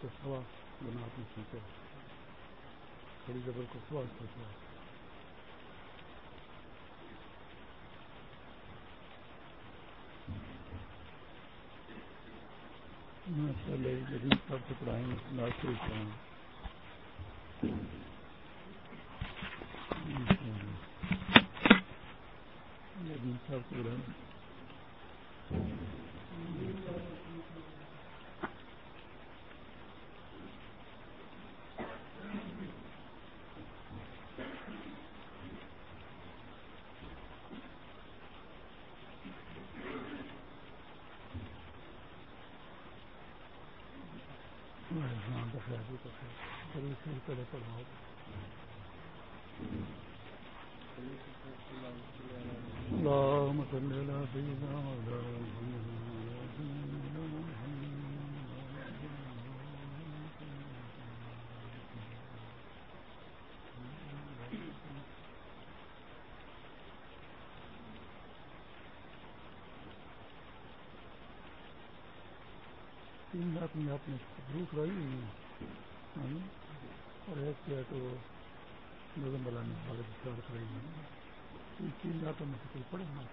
کو سوا بنا اپنی سیکھے تھوڑی زبر کو سوا سوچا پہلے جدید صاحب سے پڑھائیں لاس شریف جدید صاحب سے پڑھائیں پہلے پڑھاؤ اللهم صل على سيدنا تین رات میں آپ نے روک رہی ہوئی اور ایک کیا تو نظم بلانے والے کرائی ہوئی ہے تین راتوں میں سے کوئی پڑے ہمارے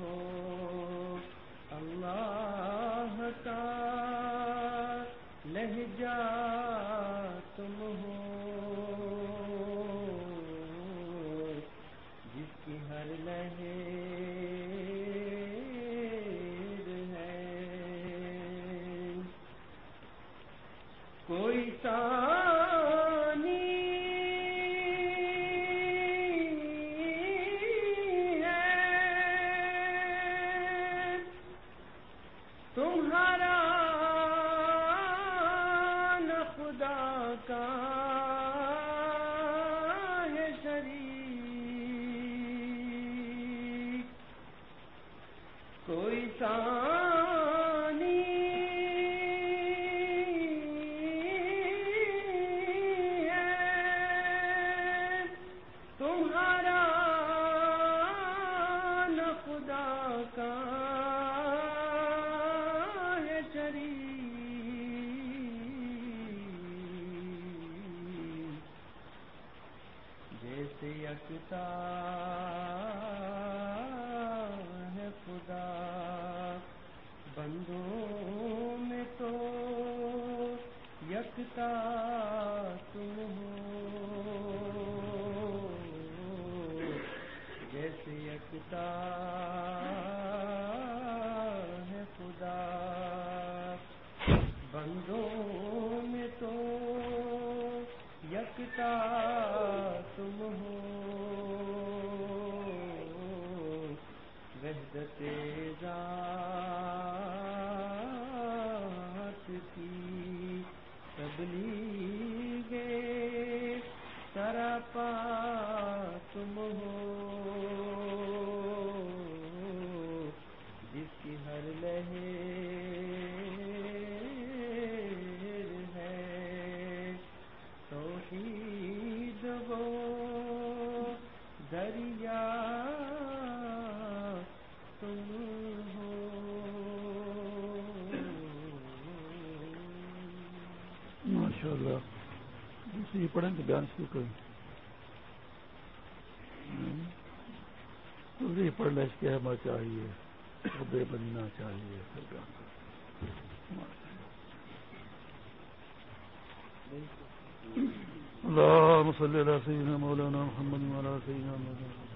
ہو۔ اللہ لہجہ تم ہو۔ دیتا ہے خدا۔ بندوں میں تو یکتا تم ہو۔ جیسے یکتا ہے خدا۔ بندوں میں تو یکتا تم ہو۔ لذتیں ذات گے سرپا تم ہو شاء اللہ دوسری پڑھیں کہ بیان شروع کریں۔ دوسری پڑھ لیں اس کے ہمیں چاہیے۔ بے بننا چاہیے۔ اللهم صل على سيدنا مولانا محمد وعلى سيدنا مولانا۔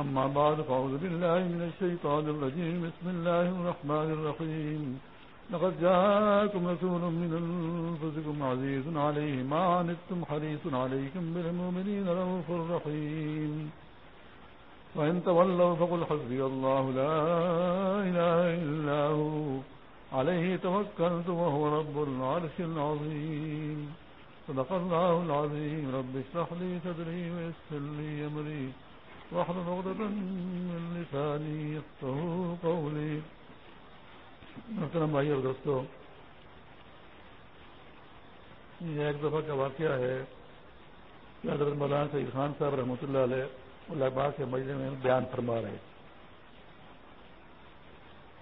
أما بعد، فأعوذ بالله من الشيطان الرجيم. بسم الله الرحمن الرحيم. لقد جاءكم رسول من أنفسكم عزيز عليه ما عنتم حريص عليكم بالمؤمنين رؤوف رحيم. وإن تولوا فقل حسبي الله لا إله إلا هو. عليه توكلت وهو رب العرش العظيم. صدق الله العظيم. رب اشرح لي صدري ويسر لي أمري. واحلل عقدة من لساني يفقهوا قولي. محترم بھائی اور دوستو، یہ ایک دفعہ کا واقعہ ہے کہ حضرت مولانا سعید خان صاحب رحمۃ اللہ علیہ اللہ باغ کے مجلے میں بیان فرما رہے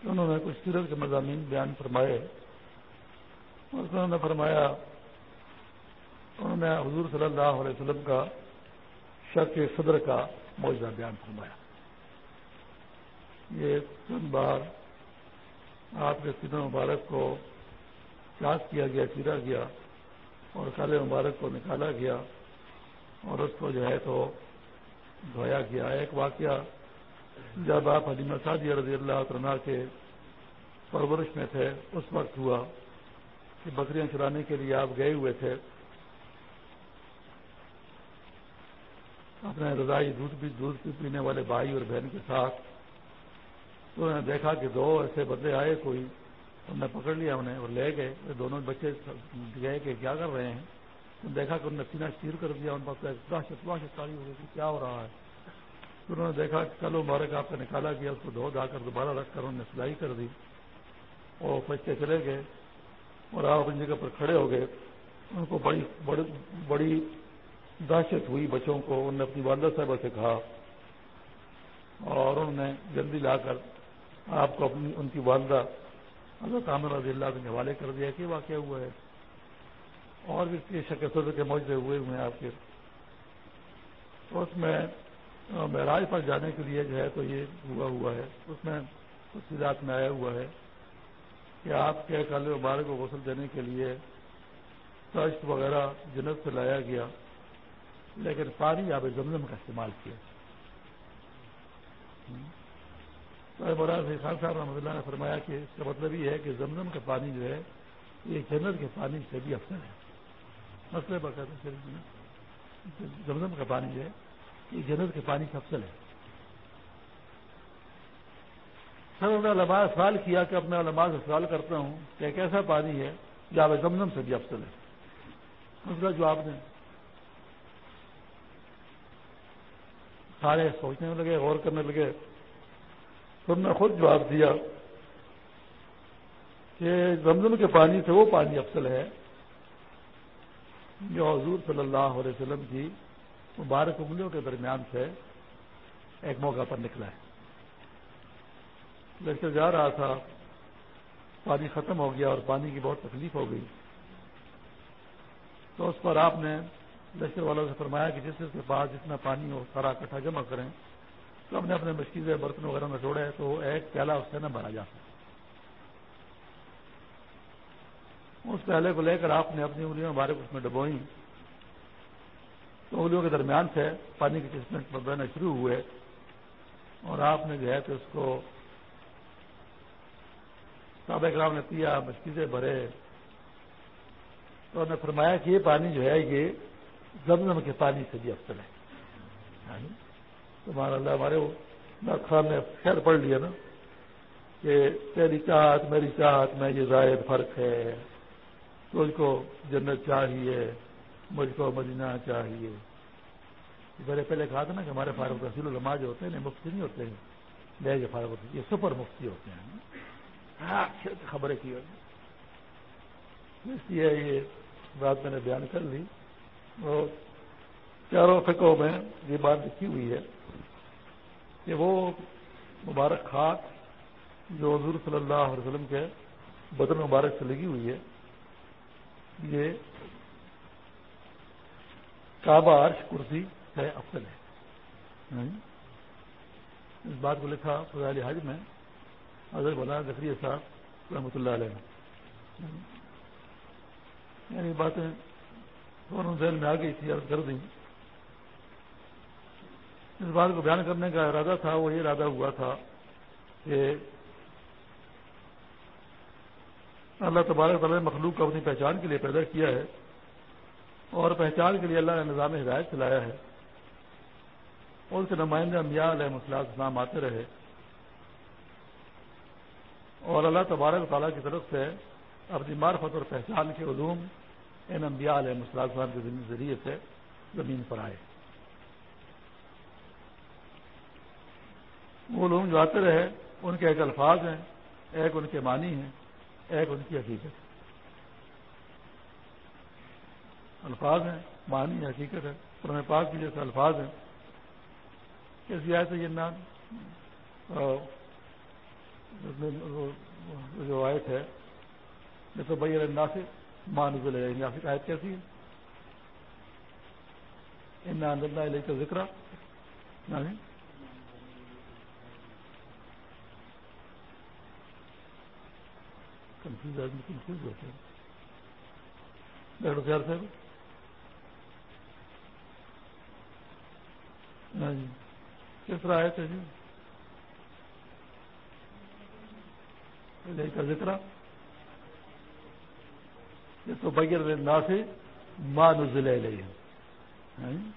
انہوں نے کچھ سیرت کے مضامین بیان فرمائے اور انہوں نے فرمایا، انہوں نے حضور صلی اللہ علیہ وسلم کا شک صدر کا موجودہ بیان فرمایا یہ چند بار آپ کے سیدھا مبارک کو چاک کیا گیا چیرا گیا اور کالے مبارک کو نکالا گیا اور اس کو جو ہے تو دھویا گیا ایک واقعہ جب آپ حلیمہ سعدی رضی اللہ عنہ کے پرورش میں تھے اس وقت ہوا کہ بکریاں چرانے کے لیے آپ گئے ہوئے تھے اپنے رضائی دودھ بھی دودھ پینے والے بھائی اور بہن کے ساتھ۔ تو انہوں نے دیکھا کہ دو ایسے بدلے آئے، کوئی انہوں نے پکڑ لیا انہیں اور لے گئے۔ دونوں بچے گئے کہ کیا کر رہے ہیں؟ دیکھا کہ انہوں نے سینہ چیر کر دیا، ان پر کاری ہو گئی تھی کیا ہو رہا ہے۔ تو انہوں نے دیکھا کہ چلو مبارک آپ کا نکالا گیا، اس کو دھو دھا کر دوبارہ رکھ کر انہوں نے سلائی کر دی۔ اور بچے چلے گئے اور آپ اپنی جگہ پر کھڑے ہو گئے۔ ان کو بڑی بڑی دہشت ہوئی بچوں کو، انہوں نے اپنی والدہ صاحبہ سے کہا اور انہوں نے جلدی لا کر آپ کو اپنی، ان کی والدہ حضرت عامر رضی اللہ کے حوالے کر دیا کہ واقعہ ہوا ہے۔ اور بھی اس کی شکر کے موجے ہوئے ہوئے ہیں آپ کے۔ تو اس میں معراج پر جانے کے لیے جو ہے تو یہ ہوا ہوا ہے۔ اس میں تفصیلات میں آیا ہوا ہے کہ آپ کے کال مبارک کو غسل دینے کے لیے سرشت وغیرہ جنت سے لایا گیا۔ لیکن پانی آب زمزم کا استعمال کیا۔ مولانا خان صاحب رحمۃ اللہ نے فرمایا کہ اس کا مطلب یہ ہے کہ زمزم کا پانی جو ہے، یہ جنت کے پانی سے بھی افسر ہے۔ مسئلہ باقاعدہ جی۔ زمزم کا پانی جو ہے، یہ جنت کے پانی سے افسل ہے۔ سر نے علماء سوال کیا کہ اپنے علماء سے سوال کرتا ہوں کہ ایک ایسا پانی ہے جو آپ زمزم سے بھی افسل ہے۔ مسئلہ جواب دیں۔ سارے سوچنے لگے، غور کرنے لگے۔ تو نے خود جواب دیا کہ زمزم کے پانی سے وہ پانی افسل ہے جو حضور صلی اللہ علیہ وسلم کی مبارک انگلیوں کے درمیان سے ایک موقع پر نکلا ہے۔ لشکر جا رہا تھا، پانی ختم ہو گیا اور پانی کی بہت تکلیف ہو گئی۔ تو اس پر آپ نے لشکر والوں سے فرمایا کہ جس کے پاس جتنا پانی ہو سارا کٹھا جمع کریں، تو ہم نے اپنے مشکل برتن وغیرہ میں چھوڑے تو ایک پیالہ اس سے نہ بھرا جا سکتا اس پیالے کو لے کر آپ نے اپنی انگلیوں مبارک اس میں ڈبوئی تو انگلیوں کے درمیان سے پانی کی قسمت بہنا شروع ہوئے اور آپ نے جو ہے کہ اس کو صحابہ کرام نے پیا مشکلیں بھرے۔ تو انہوں نے فرمایا کہ یہ پانی جو ہے یہ زمزم کے پانی سے بھی افسر ہے۔ یعنی تمہارا اللہ، ہمارے خان نے خیر پڑھ لیا نا کہ تیری چاہت، میری چاہت میں یہ زائد فرق ہے۔ تجھ کو جنت چاہیے، مجھ کو مدینہ چاہیے۔ بڑے پہلے کہا تھا نا کہ ہمارے فاروق رسول الما جو ہوتے ہیں مفتی نہیں ہوتے ہیں۔ لے کے جو فاروق یہ سپر مفتی ہوتے ہیں۔ خبریں کی ہوتی اس لیے یہ بات میں نے بیان کر لی۔ اور چاروں فکوں میں یہ بات لکھی ہوئی ہے کہ وہ مبارک خاک جو حضور صلی اللہ علیہ وسلم کے بدن مبارک سے لگی ہوئی ہے یہ کعبہ عرش کرسی ہے افضل ہے۔ اس بات کو لکھا فضال حج میں حضرت بلا ذکری صاحب رحمۃ اللہ علیہ یعنی باتیں دونوں ذہن میں آ گئی تھی عرض کر دیں۔ اس بات کو بیان کرنے کا ارادہ تھا، وہ یہ ارادہ ہوا تھا کہ اللہ تبارک تعالیٰ نے مخلوق کو اپنی پہچان کے لیے پیدا کیا ہے اور پہچان کے لیے اللہ نے نظام ہدایت چلایا ہے۔ اور اس کے نمائندے علیہ مسلح اسلام آتے رہے۔ اور اللہ تبارک تعالیٰ کی طرف سے اپنی معرفت اور پہچان کے علوم ان انبیاء علیہ مسلح السلام کے ذریعے سے زمین پر آئے۔ وہ علوم جو آتے رہے، ان کے ایک الفاظ ہیں، ایک ان کے معنی ہیں، ایک ان کی حقیقت۔ الفاظ ہیں، معنی حقیقت ہے قرآن پاک کی جیسے الفاظ ہیں۔ کیسی آئے یہ نام جو آئے تھے جیسے بھائی سے مان یعنی آیت کیسی ہے؟ ان علیہ کا ذکر کنفیوز آدمی کنفیوز ہوتے ہیں ڈاکٹر سیار صاحب۔ ہاں جی کس طرح آئے تھے جی؟ کا ذکر یہ تو بغیر سے ماں نزل لے ہاں جی؟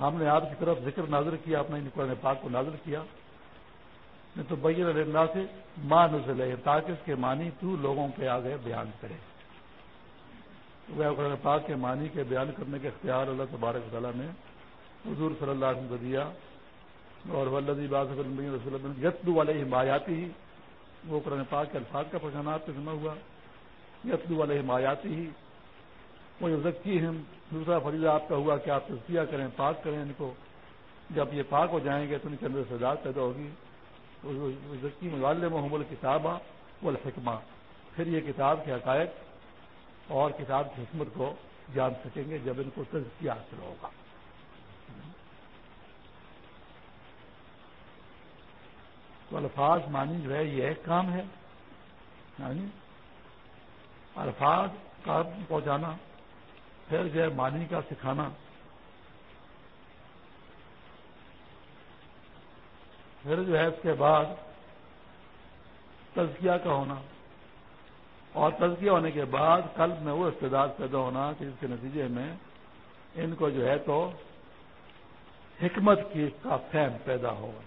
ہم نے آپ کی طرف ذکر نازر کیا، آپ نے قرآن پاک کو نازر کیا۔ نہیں تو بغیر اللہ سے ماں نزل ہے تاکہ اس کے معنی تو لوگوں کے آگے بیان کرے۔ وہ قرآن پاک کے معنی کے بیان کرنے کے اختیار اللہ تبارک تعالیٰ نے حضور صلی اللہ علیہ وسلم کو دیا۔ اور ولدی رسول یتلو والے مایاتی ہی وہ قرآن پاک کے الفاظ کا پہچانا آپ سے جمع ہوا۔ یتلو والے مایاتی ہی وہ ذکی ہیں دوسرا فریضہ آپ کا ہوا کہ آپ تجزیہ کریں، پاک کریں ان کو۔ جب یہ پاک ہو جائیں گے تو ان کے اندر سزا پیدا ہوگی۔ ذکی مغال محمد کتاب وہ الحکمہ پھر یہ کتاب کے حقائق اور کتاب کی حکمت کو جان سکیں گے جب ان کو تجزیہ حاصل ہوگا۔ تو الفاظ مانی جو ہے یہ ایک کام ہے۔ یعنی الفاظ کا پہنچانا، پھر جو ہے مانی کا سکھانا۔ پھر جو ہے اس کے بعد تزکیہ کا ہونا۔ اور تزکیہ ہونے کے بعد قلب میں وہ استعداد پیدا ہونا کہ جس کے نتیجے میں ان کو جو ہے تو حکمت کی کا فہم پیدا ہوگا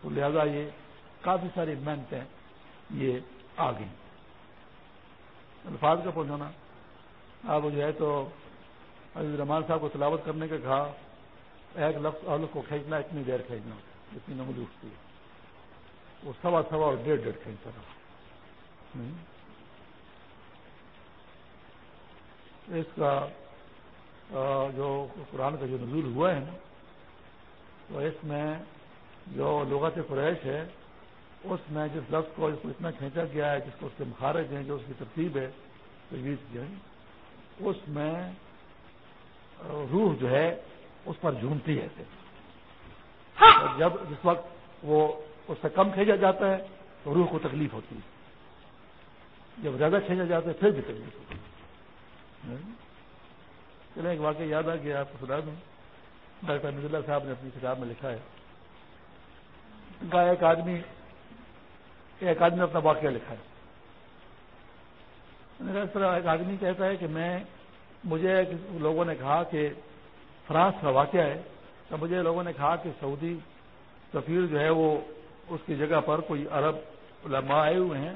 تو لہذا یہ کافی ساری محنتیں یہ آ گئی الفاظ کا پہنچانا۔ اب جو ہے تو عزیز رحمان صاحب کو تلاوت کرنے کا کہا، ایک لفظ اور کو کھینچنا، اتنی دیر کھینچنا، اتنی نمود اٹھتی ہے۔ وہ سوا سوا اور ڈیڑھ ڈیڑھ کھینچتا رہا اس کا جو قرآن کا جو نزول ہوا ہے نا، تو اس میں جو لغت قریش ہے اس میں جس لفظ کو جس کو اتنا کھینچا گیا ہے جس کو اس کے مخارج ہیں جو اس کی ترتیب ہے تجویز اس میں روح جو ہے اس پر جھومتی ہے۔ جب جس وقت وہ اس سے کم کھینچا جاتا ہے تو روح کو تکلیف ہوتی ہے۔ جب زیادہ کھینچا جاتا ہے پھر بھی تکلیف ہوتی ہے۔ چلے ایک واقعہ یاد آ گیا آپ کو سنا دوں۔ ڈاکٹر نز اللہ صاحب نے اپنی کتاب میں لکھا ہے۔ ایک آدمی ایک آدمی اپنا واقعہ لکھا ہے۔ اس طرح ایک آدمی کہتا ہے کہ میں، مجھے لوگوں نے کہا کہ فرانس کا واقعہ ہے، تو مجھے لوگوں نے کہا کہ سعودی سفیر جو ہے وہ اس کی جگہ پر کوئی عرب علماء آئے ہوئے ہیں،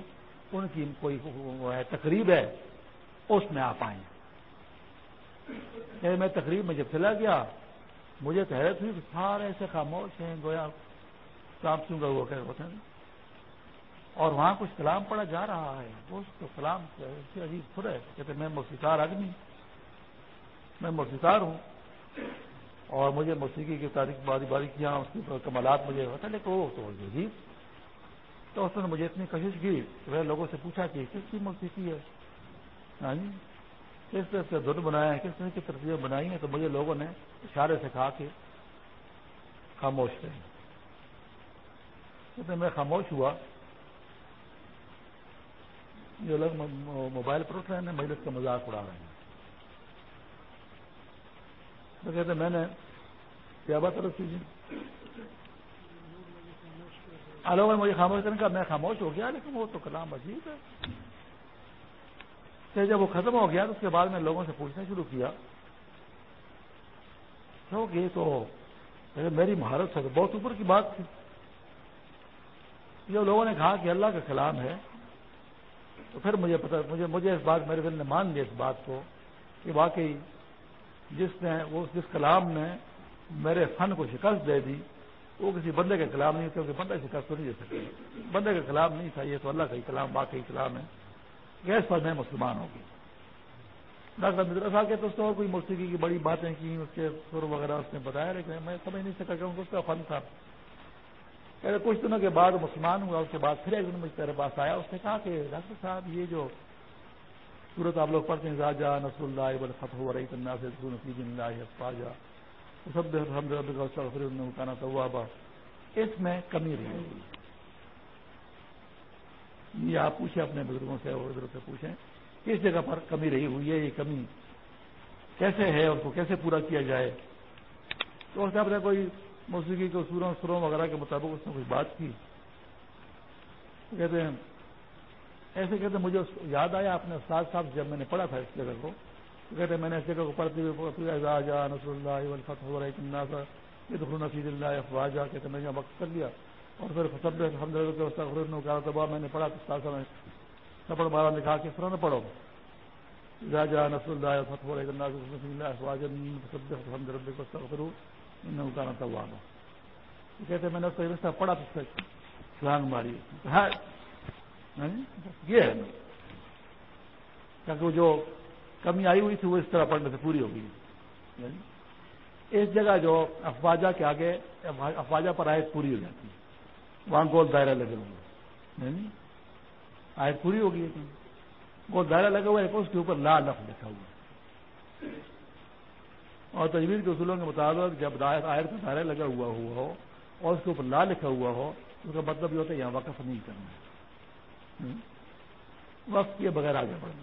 ان کی کوئی تقریب ہے، اس میں آپ آئیں۔ یعنی میں تقریب میں جب چلا گیا، مجھے تو حیرت ہوئی کہ سارے ایسے خاموش ہیں، گویا سانپ چونگا وہ کہ ہوتے ہیں؟ اور وہاں کچھ کلام پڑا جا رہا ہے۔ اس کو کلام عجیب خود ہے کہتے میں موسیقار آدمی میں موسیقار ہوں۔ اور مجھے موسیقی کی تاریخ باری باری کیا، اس کی کمالات مجھے ہوتا لیکن وہ تو عجیب۔ تو اس نے مجھے اتنی کوشش کی کہ میں لوگوں سے پوچھا کہ کس کی موسیقی ہے؟ ہاں جی کس طرح سے دھن بنایا ہے؟ کس طرح کی ترتیبیں بنائی ہیں تو مجھے لوگوں نے اشارے سے کہا کہ خاموش رہے۔ میں خاموش ہوا۔ جو لوگ موبائل پر اٹھ رہے ہیں مجلس کا مذاق اڑا رہے ہیں۔ تو کہتے میں نے کیا بات طرف کیجیے لوگوں نے مجھے خاموش کرنے کا میں خاموش ہو گیا، لیکن وہ تو کلام عجیب ہے۔ کہ جب وہ ختم ہو گیا تو اس کے بعد میں لوگوں سے پوچھنا شروع کیا۔ کہ تو میری مہارت سے بہت اوپر کی بات تھی۔ جو لوگوں نے کہا کہ اللہ کا کلام ہے۔ تو پھر مجھے پتا مجھے مجھے اس بات میرے دل نے مان لیا اس بات کو کہ واقعی جس نے وہ جس کلام نے میرے فن کو شکست دے دی، وہ کسی بندے کا کلام نہیں، کیونکہ بندہ شکست تو نہیں دے سکتے بندے کا کلام نہیں تھا، یہ تو اللہ کا ہی کلام، واقعی کلام ہے۔ گیس پر میں مسلمان ہوگی ڈاکٹر مدرا صاحب کے تو اس اور کوئی موسیقی کی بڑی باتیں کی، اس کے سر وغیرہ اس نے بتایا، لیکن میں سمجھ نہیں سکا کہ اس کا فن تھا۔ کچھ دنوں کے بعد مسلمان ہوا، اس کے بعد پھر ایک دن مجھ میرے پاس آیا، اس نے کہا کہ ڈاکٹر صاحب، یہ جو صورت آپ لوگ پڑھتے ہیں راجا نسر اللہ بل فتح و رئی تنا سے نصیب اللہ سب اس میں کمی رہی۔ یہ آپ پوچھیں، اپنے بزرگوں سے اور ادھر سے پوچھیں، کس جگہ پر کمی رہی، ہوئی ہے یہ کمی؟ کیسے ہے اس کو کیسے پورا کیا جائے؟ تو اس نے اپنے کوئی موسیقی کے سوروں سروں وغیرہ کے مطابق اس نے کوئی بات کی؟ کہتے ہیں، ایسے کہتے ہیں، مجھے یاد آیا، اپنے استاد صاحب جب میں نے پڑھا تھا اس جگہ کو کہتے ہیں، میں نے اس جگہ کو پڑھتے ہوئے نصر اللہ الفت ہو یہ تو نصیر اللہ افواجہ کہتے ہیں، میں نے وقت کر لیا، اور پھر سب حمد میں نے پڑھا، تو استاد صاحب نے سپڑ بارہ لکھا کے سر نہ پڑھو۔ راجا نصر اللہ فتح ہو رہا افواج حمد رب کو کروں اتارا تھا وہ کہتے میں نے اس کا پڑھا تو چھلانگ ماری۔ ہاں۔ ہاں جی؟ یہ ہے۔ کیونکہ وہ جو کمی آئی ہوئی تھی، وہ اس طرح پڑھنے سے پوری ہو گئی۔ ہاں جی؟ اس جگہ جو افواجہ کے آگے، افواجہ پر آیت پوری ہو جاتی۔ ہے وہاں گول دائرہ لگے ہوئے۔ جی؟ آیت پوری ہو گئی۔ گول دائرہ لگا ہوا ہے اس کے اوپر لا لفظ لکھا ہوا اور تجویز کے اصولوں کے مطابق جب آئر کا دائرہ لگا ہوا ہوا ہو اور اس کے اوپر لا لکھا ہوا ہو اس کا مطلب یہ ہوتا ہے یہاں وقف نہیں کرنا وقت کیے بغیر آگے بڑھنا۔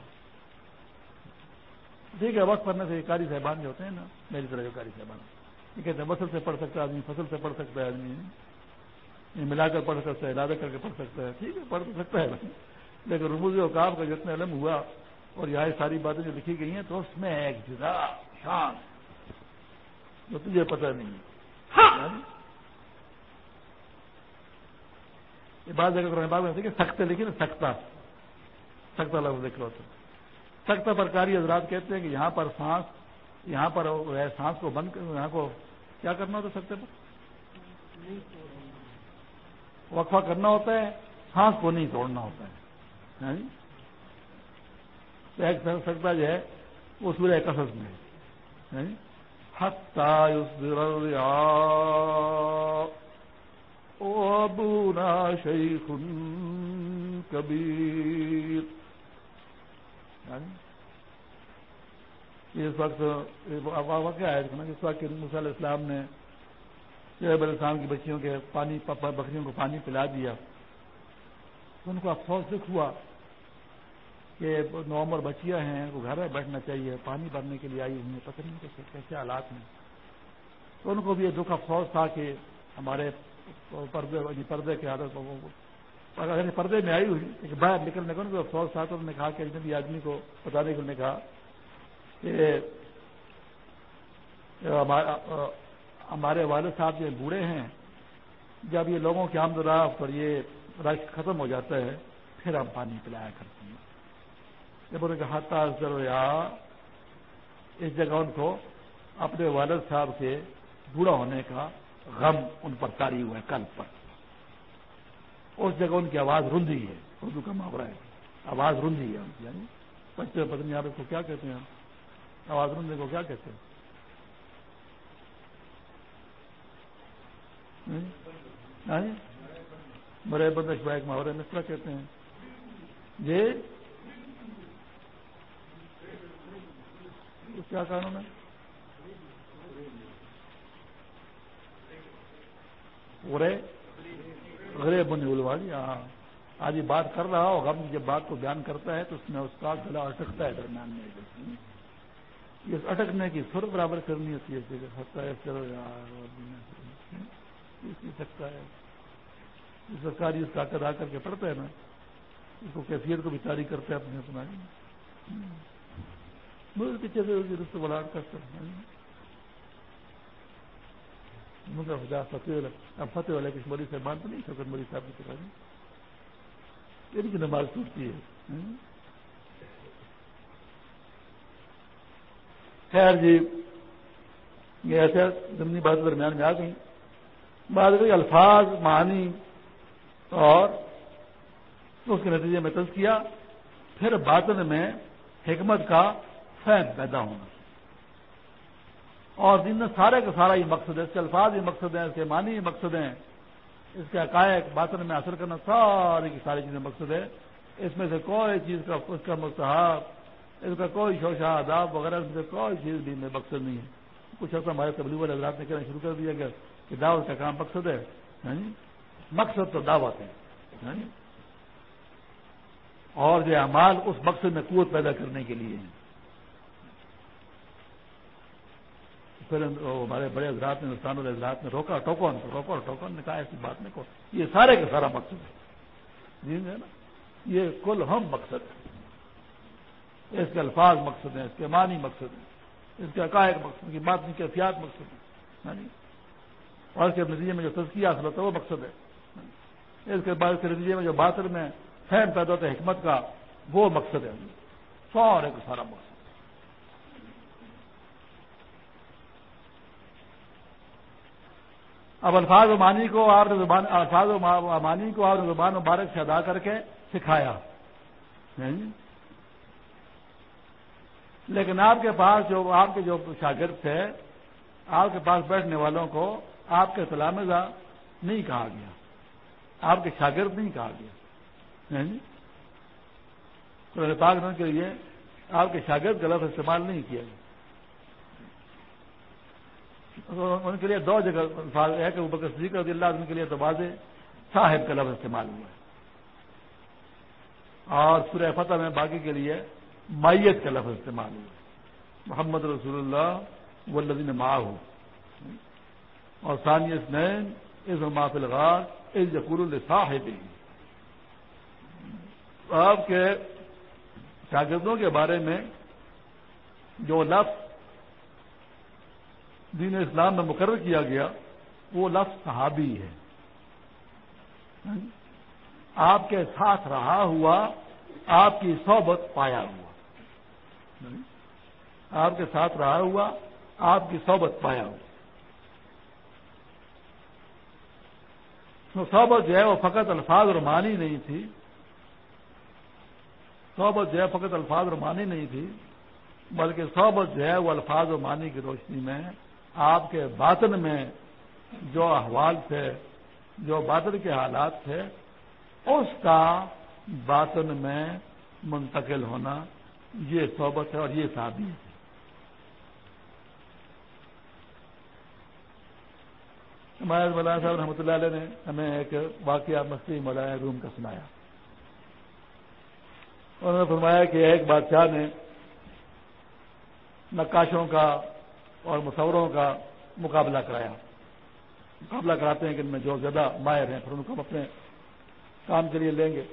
ٹھیک ہے وقت پڑھنے سے کاری صاحبان جو ہوتے ہیں نا، میری طرح جو کاری صاحبان، یہ کہتے ہیں فصل سے پڑھ سکتا ہے آدمی، فصل سے پڑھ سکتا ہے آدمی۔ ملا کر پڑھ سکتا ہے، ارادہ کر کے پڑھ سکتا ہے۔ ٹھیک ہے، پڑھ سکتا ہے۔ لیکن رموز اوقاف کا جتنا علم ہوا اور یہاں ساری باتیں جو لکھی گئی ہیں، تو اس میں ایک جدا شان۔ جو تجھے پتہ نہیں ہے۔ یہ بات جگہ کرنے بعد میں سخت لکھی نا سختا سختا لفظ لکھ لو سخت پر کاری حضرات کہتے ہیں کہ یہاں پر سانس یہاں پر سانس کو بند یہاں کو کیا کرنا ہوتا سختے پر وقفہ کرنا ہوتا ہے سانس کو نہیں توڑنا ہوتا ہے۔ ہاں جی؟ ایک سکتا جو ہے وہ سورہ قصص میں ہاں ابونا شیخ کبیر اس وقت کیا ہے؟ اس وقت علیہ السلام نے شعیب علیہ السلام کی بچیوں کے پانی بکریوں کو پانی پلا دیا. ان کو افسوس دکھ ہوا کہ نومبر بچیاں ہیں، وہ گھر میں بیٹھنا چاہیے، پانی بھرنے کے لیے آئی ہوئی پتہ نہیں کہ کیسے حالات میں تو ان کو بھی یہ دکھ افسوس تھا کہ ہمارے پردے یعنی پردے کے عادت اگر یعنی پردے میں آئی ہوئی کہ باہر نکلنے کا ان کو افسوس تھا تو انہوں نے کہا کہ اجنبی آدمی کو بتانے کو انہوں نے کہا کہ ہمارے والد صاحب جو بوڑھے ہیں، جب یہ لوگوں کی آمد رافت اور یہ رش ختم ہو جاتا ہے، پھر ہم پانی پلایا کرتے ہیں۔ جب انہوں نے کہا تھا یا اس جگہ ان کو اپنے والد صاحب کے بوڑھا ہونے کا غم ان پر تاری ہوا ہے کل پر۔ اس جگہ ان کی آواز رندی ہے، اردو کا محاورہ ہے۔ آواز رندی ہے ان یعنی بچے پتنی آپ کو کیا کہتے ہیں آواز رندے کو کیا کہتے ہیں؟ بڑے ہاں؟ بدش بائک محاورے میں اس طرح کہتے ہیں۔ یہ جی کیا قانون ہے غرے بنے الوالی ہاں. آج یہ بات کر رہا ہو غم جب بات کو بیان کرتا ہے تو اس میں اس کا گلا اٹکتا ہے درمیان میں یہ اٹکنے کی سر برابر کرنی ہوتی ہے سکتا ہے چلو یار سکتا ہے. سرکاری اس کا کر کے پڑھتا ہے نا. اس کو کیفیت کو بھی تاری کرتے ہیں اپنے اپنا پیچھے سے رشتے بلاٹ کرتے ہیں اب فتح والے کس مری سے مانتے نہیں، شوکت مری صاحب کی طرح ان کی نماز ٹوٹتی ہے۔ خیر جی یہ ایسے زمینی بات درمیان میں آ گئی بات گئی الفاظ، معنی اور اس کے نتیجے میں تز کیا۔ پھر باطن میں حکمت کا فہم پیدا ہونا اور دن میں سارے کا سارا یہ مقصد ہے، اس کے الفاظ ہی مقصد ہیں، اس کے معنی ہی مقصد ہیں، اس کے عقائق باطن میں اثر کرنا ساری کی ساری چیزیں مقصد ہے اس میں سے کوئی چیز کا اس کا مستحب اس کا کوئی شوشا آداب وغیرہ، اس میں سے کوئی چیز بھی میں مقصد نہیں ہے۔ کچھ ایسا ہمارے تبلیغ حضرات نے کہنا شروع کر دیا گیا کہ دعوت کا کام مقصد ہے مقصد تو دعوت ہے اور جو اعمال اس مقصد میں قوت پیدا کرنے کے لیے ہیں۔ پھر ہمارے بڑے حضرات نے ہندوستان والے حضرات نے روکا ٹوکن روکو ٹوکن نے کہا ایسی بات نہیں کو یہ سارے کا سارا مقصد ہے۔ جی, جی، نا یہ کل ہم مقصد ہے اس کے الفاظ مقصد ہیں، اس کے معنی مقصد ہیں، اس کے عقائد مقصد کی بات کی احتیاط مقصد ہے ہاں جی۔ اور اس کے نتیجے میں جو تزکیہ حاصل ہوتا ہے، وہ مقصد ہے۔ ہاں جی۔ اس کے بعد اس کے نتیجے میں جو باطر میں فہم پیدا ہوتا ہے، حکمت کا، وہ مقصد ہے۔ ہاں سارے کا سارا مقصد۔ اب الفاظ و مانی کو آپ نے زبان الفاظ و مانی کو آپ نے زبان مبارک سے ادا کر کے سکھایا۔ لیکن آپ کے پاس جو آپ کے جو شاگرد تھے، آپ کے پاس بیٹھنے والوں کو آپ کے تلامزہ نہیں کہا گیا۔ آپ کے شاگرد نہیں کہا گیا۔ قرآن پاک کے لیے آپ کے شاگرد کا لفظ استعمال نہیں کیا۔ گیا ان کے لیے دو جگہ ہے کہ اوپر صدیق رضی اللہ ان کے لیے تو واضح صاحب کا لفظ استعمال ہوا ہے۔ اور سورہ فتح میں باقی کے لیے مائیت کا لفظ استعمال ہوا محمد رسول اللہ والذین ماہ ہو اور ثانیہ نین از محفل غار از یقور الصاحب آپ کے شاگردوں کے بارے میں جو لفظ دین اسلام میں مقرر کیا گیا، وہ لفظ صحابی ہے۔ آپ کے ساتھ رہا ہوا، آپ کی صحبت پایا ہوا۔ آپ کے ساتھ رہا ہوا، آپ کی صحبت پایا ہوا۔ صحبت جو ہے وہ فقط الفاظ اور معنی نہیں تھی۔ صحبت جو ہے فقط الفاظ اور معنی نہیں تھی، بلکہ صحبت جو ہے وہ الفاظ و معنی کی روشنی میں آپ کے باطن میں جو احوال تھے، جو باطن کے حالات تھے، اس کا باطن میں منتقل ہونا یہ صحبت ہے اور یہ شادی ہے۔ ہمارے مولانا صاحب رحمۃ اللہ علیہ نے ہمیں ایک واقعہ مستی مولانا روم کا سنایا۔ انہوں نے فرمایا کہ ایک بادشاہ نے نقاشوں کا اور مصوروں کا مقابلہ کرایا۔ مقابلہ کراتے ہیں کہ ان میں جو زیادہ ماہر ہیں، پھر ان کو ہم اپنے کام کے لیے لیں گے۔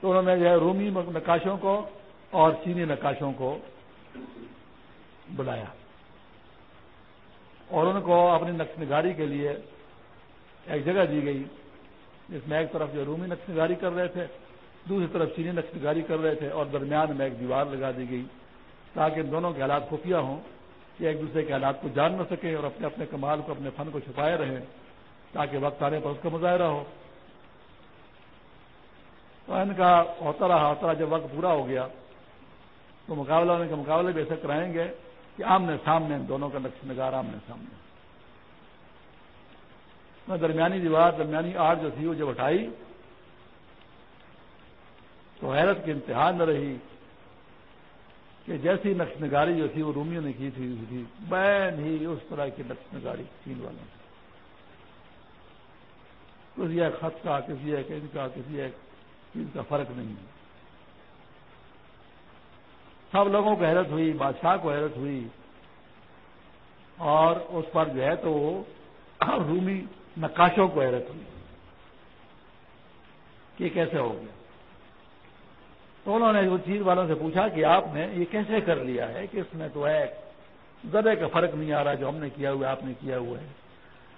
تو انہوں نے جو ہے رومی نقاشوں کو اور چینی نقاشوں کو بلایا۔ اور ان کو اپنی نقش نگاری کے لیے ایک جگہ دی گئی، جس میں ایک طرف جو رومی نقش نگاری کر رہے تھے، دوسری طرف چینی نقش نگاری کر رہے تھے اور درمیان میں ایک دیوار لگا دی گئی تاکہ ان دونوں کے حالات خفیہ ہوں۔ کہ ایک دوسرے کے حالات کو جان نہ سکیں اور اپنے اپنے کمال کو، اپنے فن کو چھپائے رہیں تاکہ وقت آنے پر اس کا مظاہرہ ہو۔ تو ان کا ہوتا رہا ہوتا رہا جب وقت پورا ہو گیا، تو مقابلہ ہونے کے مقابلے بھی ایسے کرائیں گے کہ آمنے سامنے ان دونوں کا نقش نگار آمنے سامنے۔ درمیانی دیوار، درمیانی آر جو تھی وہ جب اٹھائی تو حیرت کی انتہا نہ رہی۔ کہ جیسی نقش نگاری جو تھی وہ رومیوں نے کی تھی تھی بین ہی اس طرح کی نقش نگاری چین والوں نے کسی ایک خط کا، کسی ایک ان کا، کسی ایک چیز کا فرق نہیں ہے۔ سب لوگوں کو حیرت ہوئی، بادشاہ کو حیرت ہوئی، اور اس پر جو ہے تو رومی نقاشوں کو حیرت ہوئی کہ کیسے ہو گیا۔ تو انہوں نے اس چیز والوں سے پوچھا کہ آپ نے یہ کیسے کر لیا ہے کہ اس میں تو ہے زدے کا فرق نہیں آ رہا جو ہم نے کیا ہوا آپ نے کیا ہوا ہے۔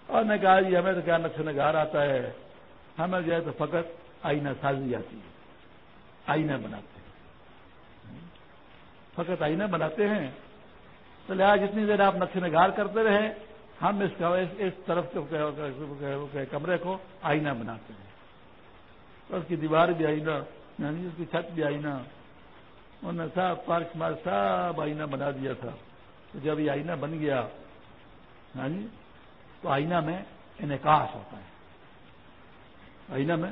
اور نے کہا جی ہمیں تو کیا نقش نگار آتا ہے؟ ہمیں جو ہے تو فقط آئینہ سازی آتی ہے، آئینہ بناتے ہیں۔ فقط آئینہ بناتے ہیں؟ تو لہٰذا جتنی دیر آپ نقش نگار کرتے رہے ہم اس کا اس طرف کے کمرے کو آئینہ بناتے ہیں۔ اس کی دیوار بھی آئینہ اس کی چھت بھی آئینہ۔ انہوں نے صاحب پارک مار سب آئینہ بنا دیا تھا۔ تو جب یہ آئینہ بن گیا یعنی تو آئینہ میں انعکاس ہوتا ہے۔ آئینہ میں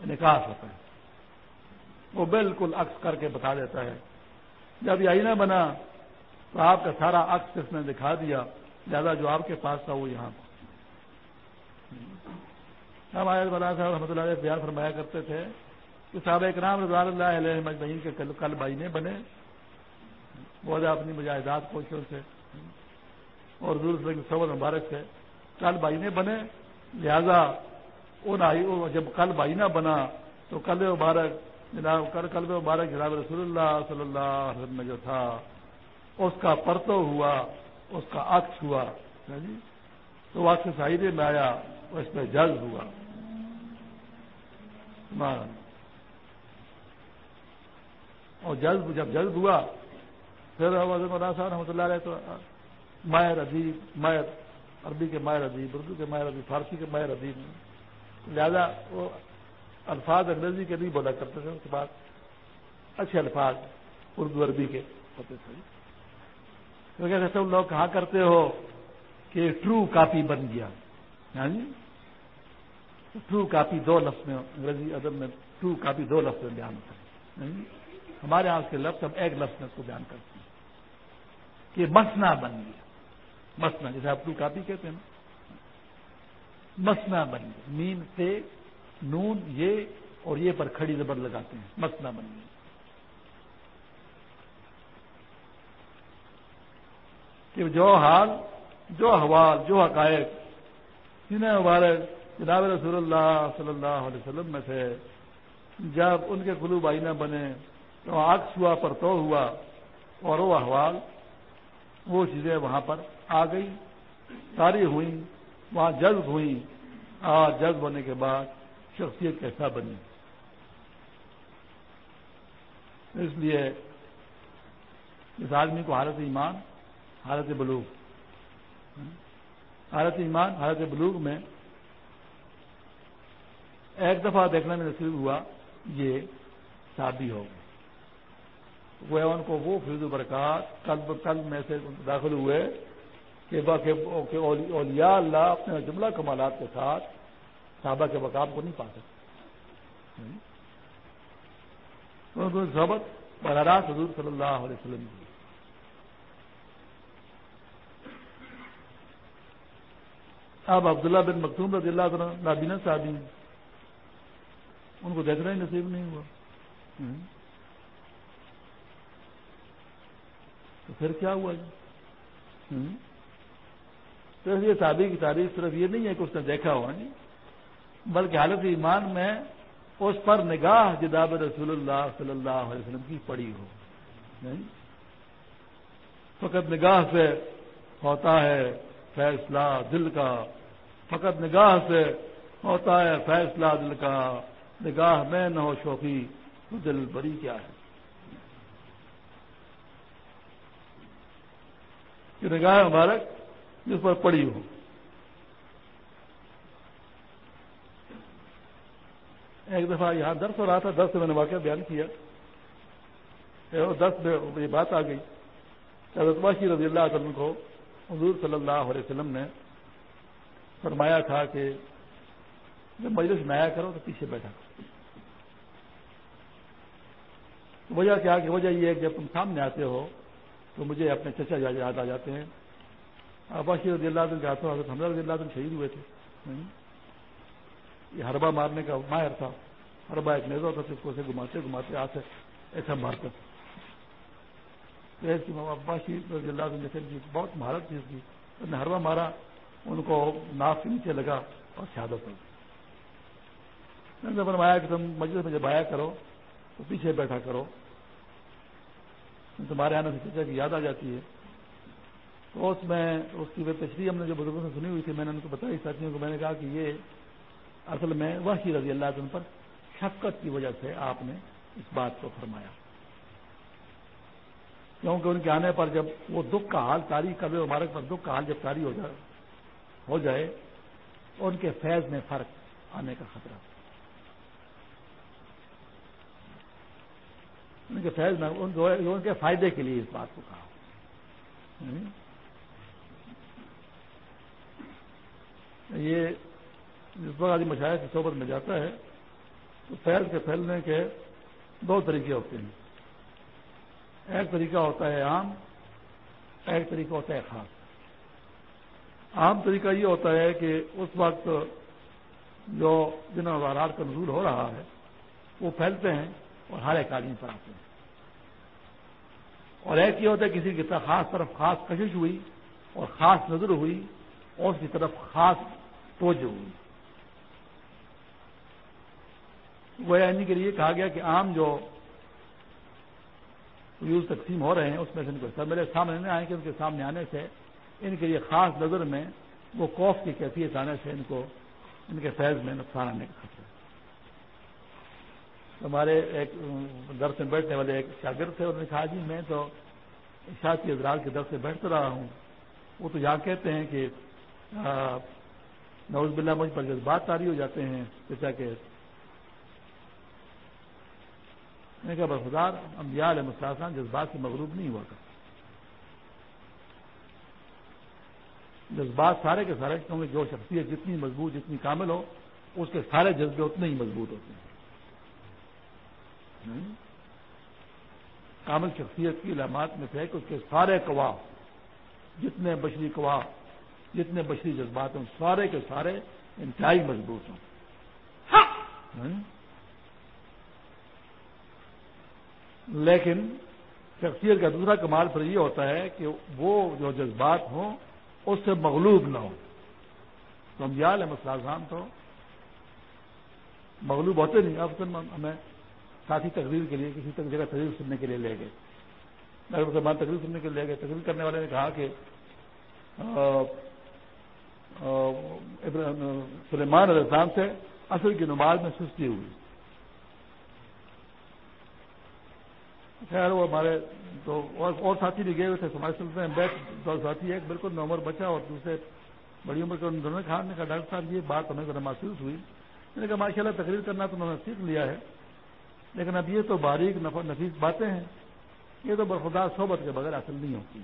انعکاس ہوتا ہے۔ وہ بالکل عکس کر کے بتا دیتا ہے۔ جب یہ آئینہ بنا، تو آپ کا سارا عکس اس نے دکھا دیا۔ زیادہ جو آپ کے پاس تھا، وہ یہاں ہمارے بنا صاحب رحمۃ اللہ علیہ بیان فرمایا کرتے تھے۔ کہ صحابہ اکرام رضوان اللہ علیہ مجمعین کے کل بھائی نے بنے۔ بہت اپنی مجاہدات کوششوں سے اور دور سے مبارک سے کل بھائی نے بنے۔ لہذا ان آئی جب کل بھائی نہ بنا تو کل مبارک جناب کل مبارک جناب رسول اللہ صلی اللہ علیہ وسلم میں جو تھا، اس کا پرتو ہوا، اس کا عکس ہوا۔ ہاں جی؟ تو عکس شاہدے میں آیا، اس میں جلد ہوا۔ اور جلد جب جلد ہوا، پھر مولانا صاحب رحمۃ اللہ علیہ تو، ماہر ادیب، ماہر عربی کے ماہر ادیب، اردو کے ماہر ادیب، فارسی کے ماہر ادیب۔ لہذا وہ الفاظ انگریزی کے نہیں بولا کرتے تھے، اس کے بعد اچھے الفاظ اردو عربی کے ہوتے تھے۔ کیونکہ تم لوگ کہا کرتے ہو کہ ٹرو کاپی بن گیا؟ ہاں جی؟ ٹرو کاپی دو لفظ میں، انگریزی ادب میں ٹرو کاپی دو لفظ میں بیان کریں ہمارے یہاں کے لفظ ہم ایک لفظ میں اس کو بیان کرتے ہیں کہ مسنا بن گیا۔ مسنا، جیسے آپ ٹرو کاپی کہتے ہیں مسنا بن گیا۔ مین سے نون، یہ اور یہ پر کھڑی زبر لگاتے ہیں۔ مسنا بن گیا۔ کہ جو حال، جو حوال جو حقائق، جنہیں ہمارے جناب رسول اللہ صلی اللہ علیہ وسلم میں سے جب ان کے قلوب آئینہ بنے تو عکس ہوا پر تو ہوا اور وہ احوال، وہ چیزیں وہاں پر آ گئی ساری ہوئی، وہاں جذب ہوئی اور جذب ہونے کے بعد شخصیت کیسا بنی۔ اس لیے اس آدمی کو حالت ایمان، حالت بلوغ۔ حالت ایمان، حالت بلوغ میں ایک دفعہ دیکھنے میں نصیب ہوا، یہ شادی ہو گئی۔ وہ ان کو وہ فیض برکات کل کل میں سے داخل ہوئے کہ اولیاء اللہ اپنے جملہ کمالات کے ساتھ صحابہ کے مقام کو نہیں پا سکتے۔ ضبط برارات حضور صلی اللہ علیہ وسلم کی۔ اب عبداللہ بن مختوم رضی اللہ عنہ نابینا صاحب ان کو دیکھنا ہی نصیب نہیں ہوا۔ تو پھر کیا ہوا جی؟ تو یہ صحابی کی تاریخ صرف یہ نہیں ہے کہ اس نے دیکھا ہوا جی بلکہ حالت ایمان میں اس پر نگاہ جداب رسول اللہ صلی اللہ علیہ وسلم کی پڑی ہو فقط نگاہ سے ہوتا ہے فیصلہ دل کا، فقط نگاہ سے ہوتا ہے فیصلہ دل کا، نگاہ میں نہ ہو شوقی، تو دل بری کیا ہے؟ کہ نگاہ مبارک جس پر پڑی ہو۔ ایک دفعہ یہاں درس ہو رہا تھا، درس سے میں نے واقعہ بیان کیا۔ دس میں یہ بات آ گئی رضی اللہ عنہ کو حضور صلی اللہ علیہ وسلم نے فرمایا تھا کہ جب مجلس میں آیا کرو تو پیچھے بیٹھا کرو۔ وجہ کیا کہ وجہ یہ ہے کہ جب تم سامنے آتے ہو تو مجھے اپنے چچا یاد آ جاتے ہیں۔ آباشی رضی اللہ عنہ کے ہاتھوں حضرت حمزہ رضی اللہ عنہ شہید ہوئے تھے۔ یہ ہربا مارنے کا ماہر تھا۔ ہربا ایک نیزا ہوتا تھا، اس کو اسے گھماتے گھماتے آتے ایسا مارتا۔ عباشی رضی اللہ عنہ کی جی، بہت مہارت تھی اس کی۔ نے ہربا مارا، ان کو ناف کے نیچے لگا اور شہادت ہو فرمایا کہ تم مجلس میں جب آیا کرو تو پیچھے بیٹھا کرو۔ تمہارے آنے سے چچا کی یاد آ جاتی ہے۔ تو اس میں اس کی تشریح ہم نے جو بزرگوں سے سنی ہوئی تھی، میں نے ان کو بتائی ساتھیوں کو، میں نے کہا کہ یہ اصل میں وحی رضی اللہ عنہ پر شفقت کی وجہ سے آپ نے اس بات کو فرمایا۔ کیونکہ ان کے آنے پر جب وہ دکھ کا حال، تاریخ کبھی مبارک پر دکھ کا حال جب تاری ہو جائے ہو جائے تو ان کے فیض میں فرق آنے کا خطرہ۔ ان کے فیض میں ان کے فائدے کے لیے اس بات کو کہا۔ یعنی یہ جس وقت آدمی مشاعر کی صحبت میں جاتا ہے، تو فیض کے پھیلنے کے دو طریقے ہوتے ہیں۔ ایک طریقہ ہوتا ہے عام، ایک طریقہ ہوتا ہے خاص۔ عام طریقہ یہ ہوتا ہے کہ اس وقت جو جن وزارات کا نزول ہو رہا ہے، وہ پھیلتے ہیں۔ اور ہر ایک آدمی پر آتے ہیں۔ اور ایک یہ ہوتا ہے کسی کی طرف خاص طرف خاص کشش ہوئی اور خاص نظر ہوئی اور اس کی طرف خاص توجہ ہوئی۔ وہ یعنی کے لیے کہا گیا کہ عام جو یوز تقسیم ہو رہے ہیں، اس میں سے ان کو سب میرے سامنے نہیں آئے کہ ان کے سامنے آنے سے ان کے لیے خاص نظر میں وہ کوف کی کیفیت آنے سے ان کو ان کے فیض میں نقصان آنے کا خطرہ۔ ہمارے ایک درس میں بیٹھنے والے ایک شاگرد تھے، انہوں نے کہا جی میں تو کی ادرال کے در سے بیٹھتا رہا ہوں۔ وہ تو یہاں کہتے ہیں کہ نوز بلّہ مجھ پر جذبات تاری ہو جاتے ہیں، جیسا کہ۔ میں کہا برخدار انبیاء علیہ مسلسان جذبات سے مغلوب نہیں ہوا کرتے جذبات سارے کے سارے، کیونکہ جو شخصیت جتنی مضبوط، جتنی کامل ہو، اس کے سارے جذبے اتنے ہی مضبوط ہوتے ہیں۔ کامل شخصیت کی علامات میں سے کہ اس کے سارے کوا جتنے بشری کوا جتنے بشری جذبات ہوں، سارے کے سارے انتہائی مضبوط ہوں۔ ہاں! لیکن شخصیت کا دوسرا کمال پر یہ ہوتا ہے کہ وہ جو جذبات ہوں، اس سے مغلوب نہ ہو تو ہم یاد ہے مسئلہ تو مغلوب ہوتے نہیں، اب ہمیں ساتھی تقریر کے لیے کسی تک جگہ تقریر سننے کے لیے لے گئے۔ ڈاکٹر مسلمان تقریر سننے کے لیے لے گئے۔ تقریر کرنے والے نے کہا کہ سلیمان علیہ السلام سے اصل کی نماز میں سستی ہوئی۔ خیر، وہ ہمارے تو اور ساتھی بھی گئے ہوئے تھے ہمارے سلسلے میں بیٹھ، دو ساتھی ایک بالکل نومر بچا اور دوسرے بڑی عمر کے دونوں نے کہا نے کہا، ڈاکٹر صاحب، یہ بات ہمیں ذرا محسوس ہوئی۔ میں نے کہا ماشاء اللہ تقریر کرنا تو میں نے سیکھ لیا ہے۔ لیکن اب یہ تو باریک نفیس باتیں ہیں۔ یہ تو برخدار صحبت کے بغیر حاصل نہیں ہوتی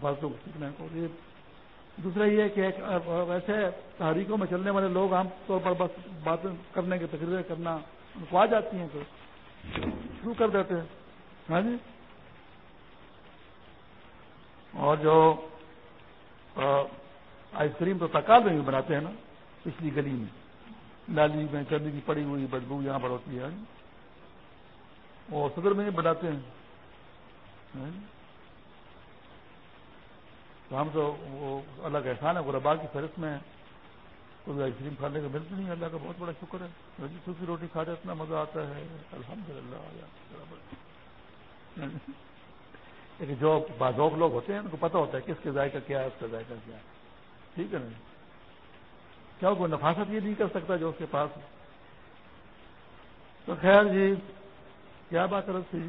فالتو سیکھنے کو یہ دوسرا یہ کہ ایک ویسے تحریکوں میں چلنے والے لوگ عام طور پر بس باتیں کرنے کی تقریریں کرنا ان کو آ جاتی ہیں تو شروع کر دیتے ہیں۔ ہاں جی؟ اور جو آئس کریم تو تکال میں بھی بناتے ہیں نا، پچھلی گلی میں۔ لالی میں چندی کی پڑی ہوئی بدبو یہاں پر ہوتی ہے۔ اور صدر میں بناتے ہیں۔ تو ہم تو وہ الگ احسان ہے، غربا کی فہرست میں کوئی آئس کریم کھانے کا ملتی نہیں، اللہ کا بہت بڑا شکر ہے۔ سوکھی روٹی کھاتے اتنا مزہ آتا ہے۔ الحمد للہ لیکن جو بازوق لوگ ہوتے ہیں، ان کو پتہ ہوتا ہے کس کے ذائقہ کیا ہے، اس کا ذائقہ کیا ہے۔ ٹھیک ہے نا؟ کیا کوئی نفاست یہ نہیں کر سکتا جو اس کے پاس تو خیر جی کیا بات کر تھی؟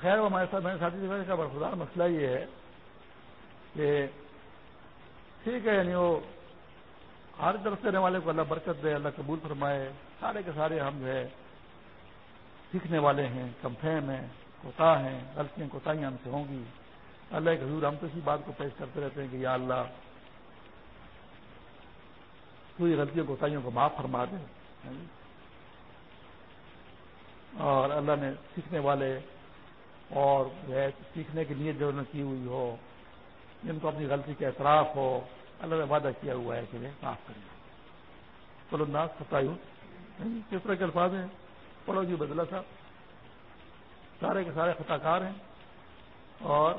خیر وہ ہمارے ساتھ میرے ساتھی کا برفدار مسئلہ یہ ہے کہ ٹھیک ہے یعنی وہ ہر طرف رہنے والے کو اللہ برکت دے، اللہ قبول فرمائے، سارے کے سارے ہم جو ہے سیکھنے والے ہیں کمفیم ہیں، کوتا ہیں، غلطیاں کوتاہیاں ہم سے ہوں گی۔ اللہ کے حضور ہم تو اسی بات کو پیش کرتے رہتے ہیں کہ یا اللہ پوری غلطیوں کوتاہیوں کو معاف فرما دے۔ اور اللہ نے سیکھنے والے اور سیکھنے کی نیت جو نے کی ہوئی ہو، جن کو اپنی غلطی کا اعتراف ہو، اللہ نے وعدہ کیا ہوا ہے کہ وہ معاف کریں۔ چلو ناس ستایوں کس طرح کے الفاظ ہیں؟ پڑھو جی بدلا صاحب۔ سارے کے سارے خطا کار ہیں اور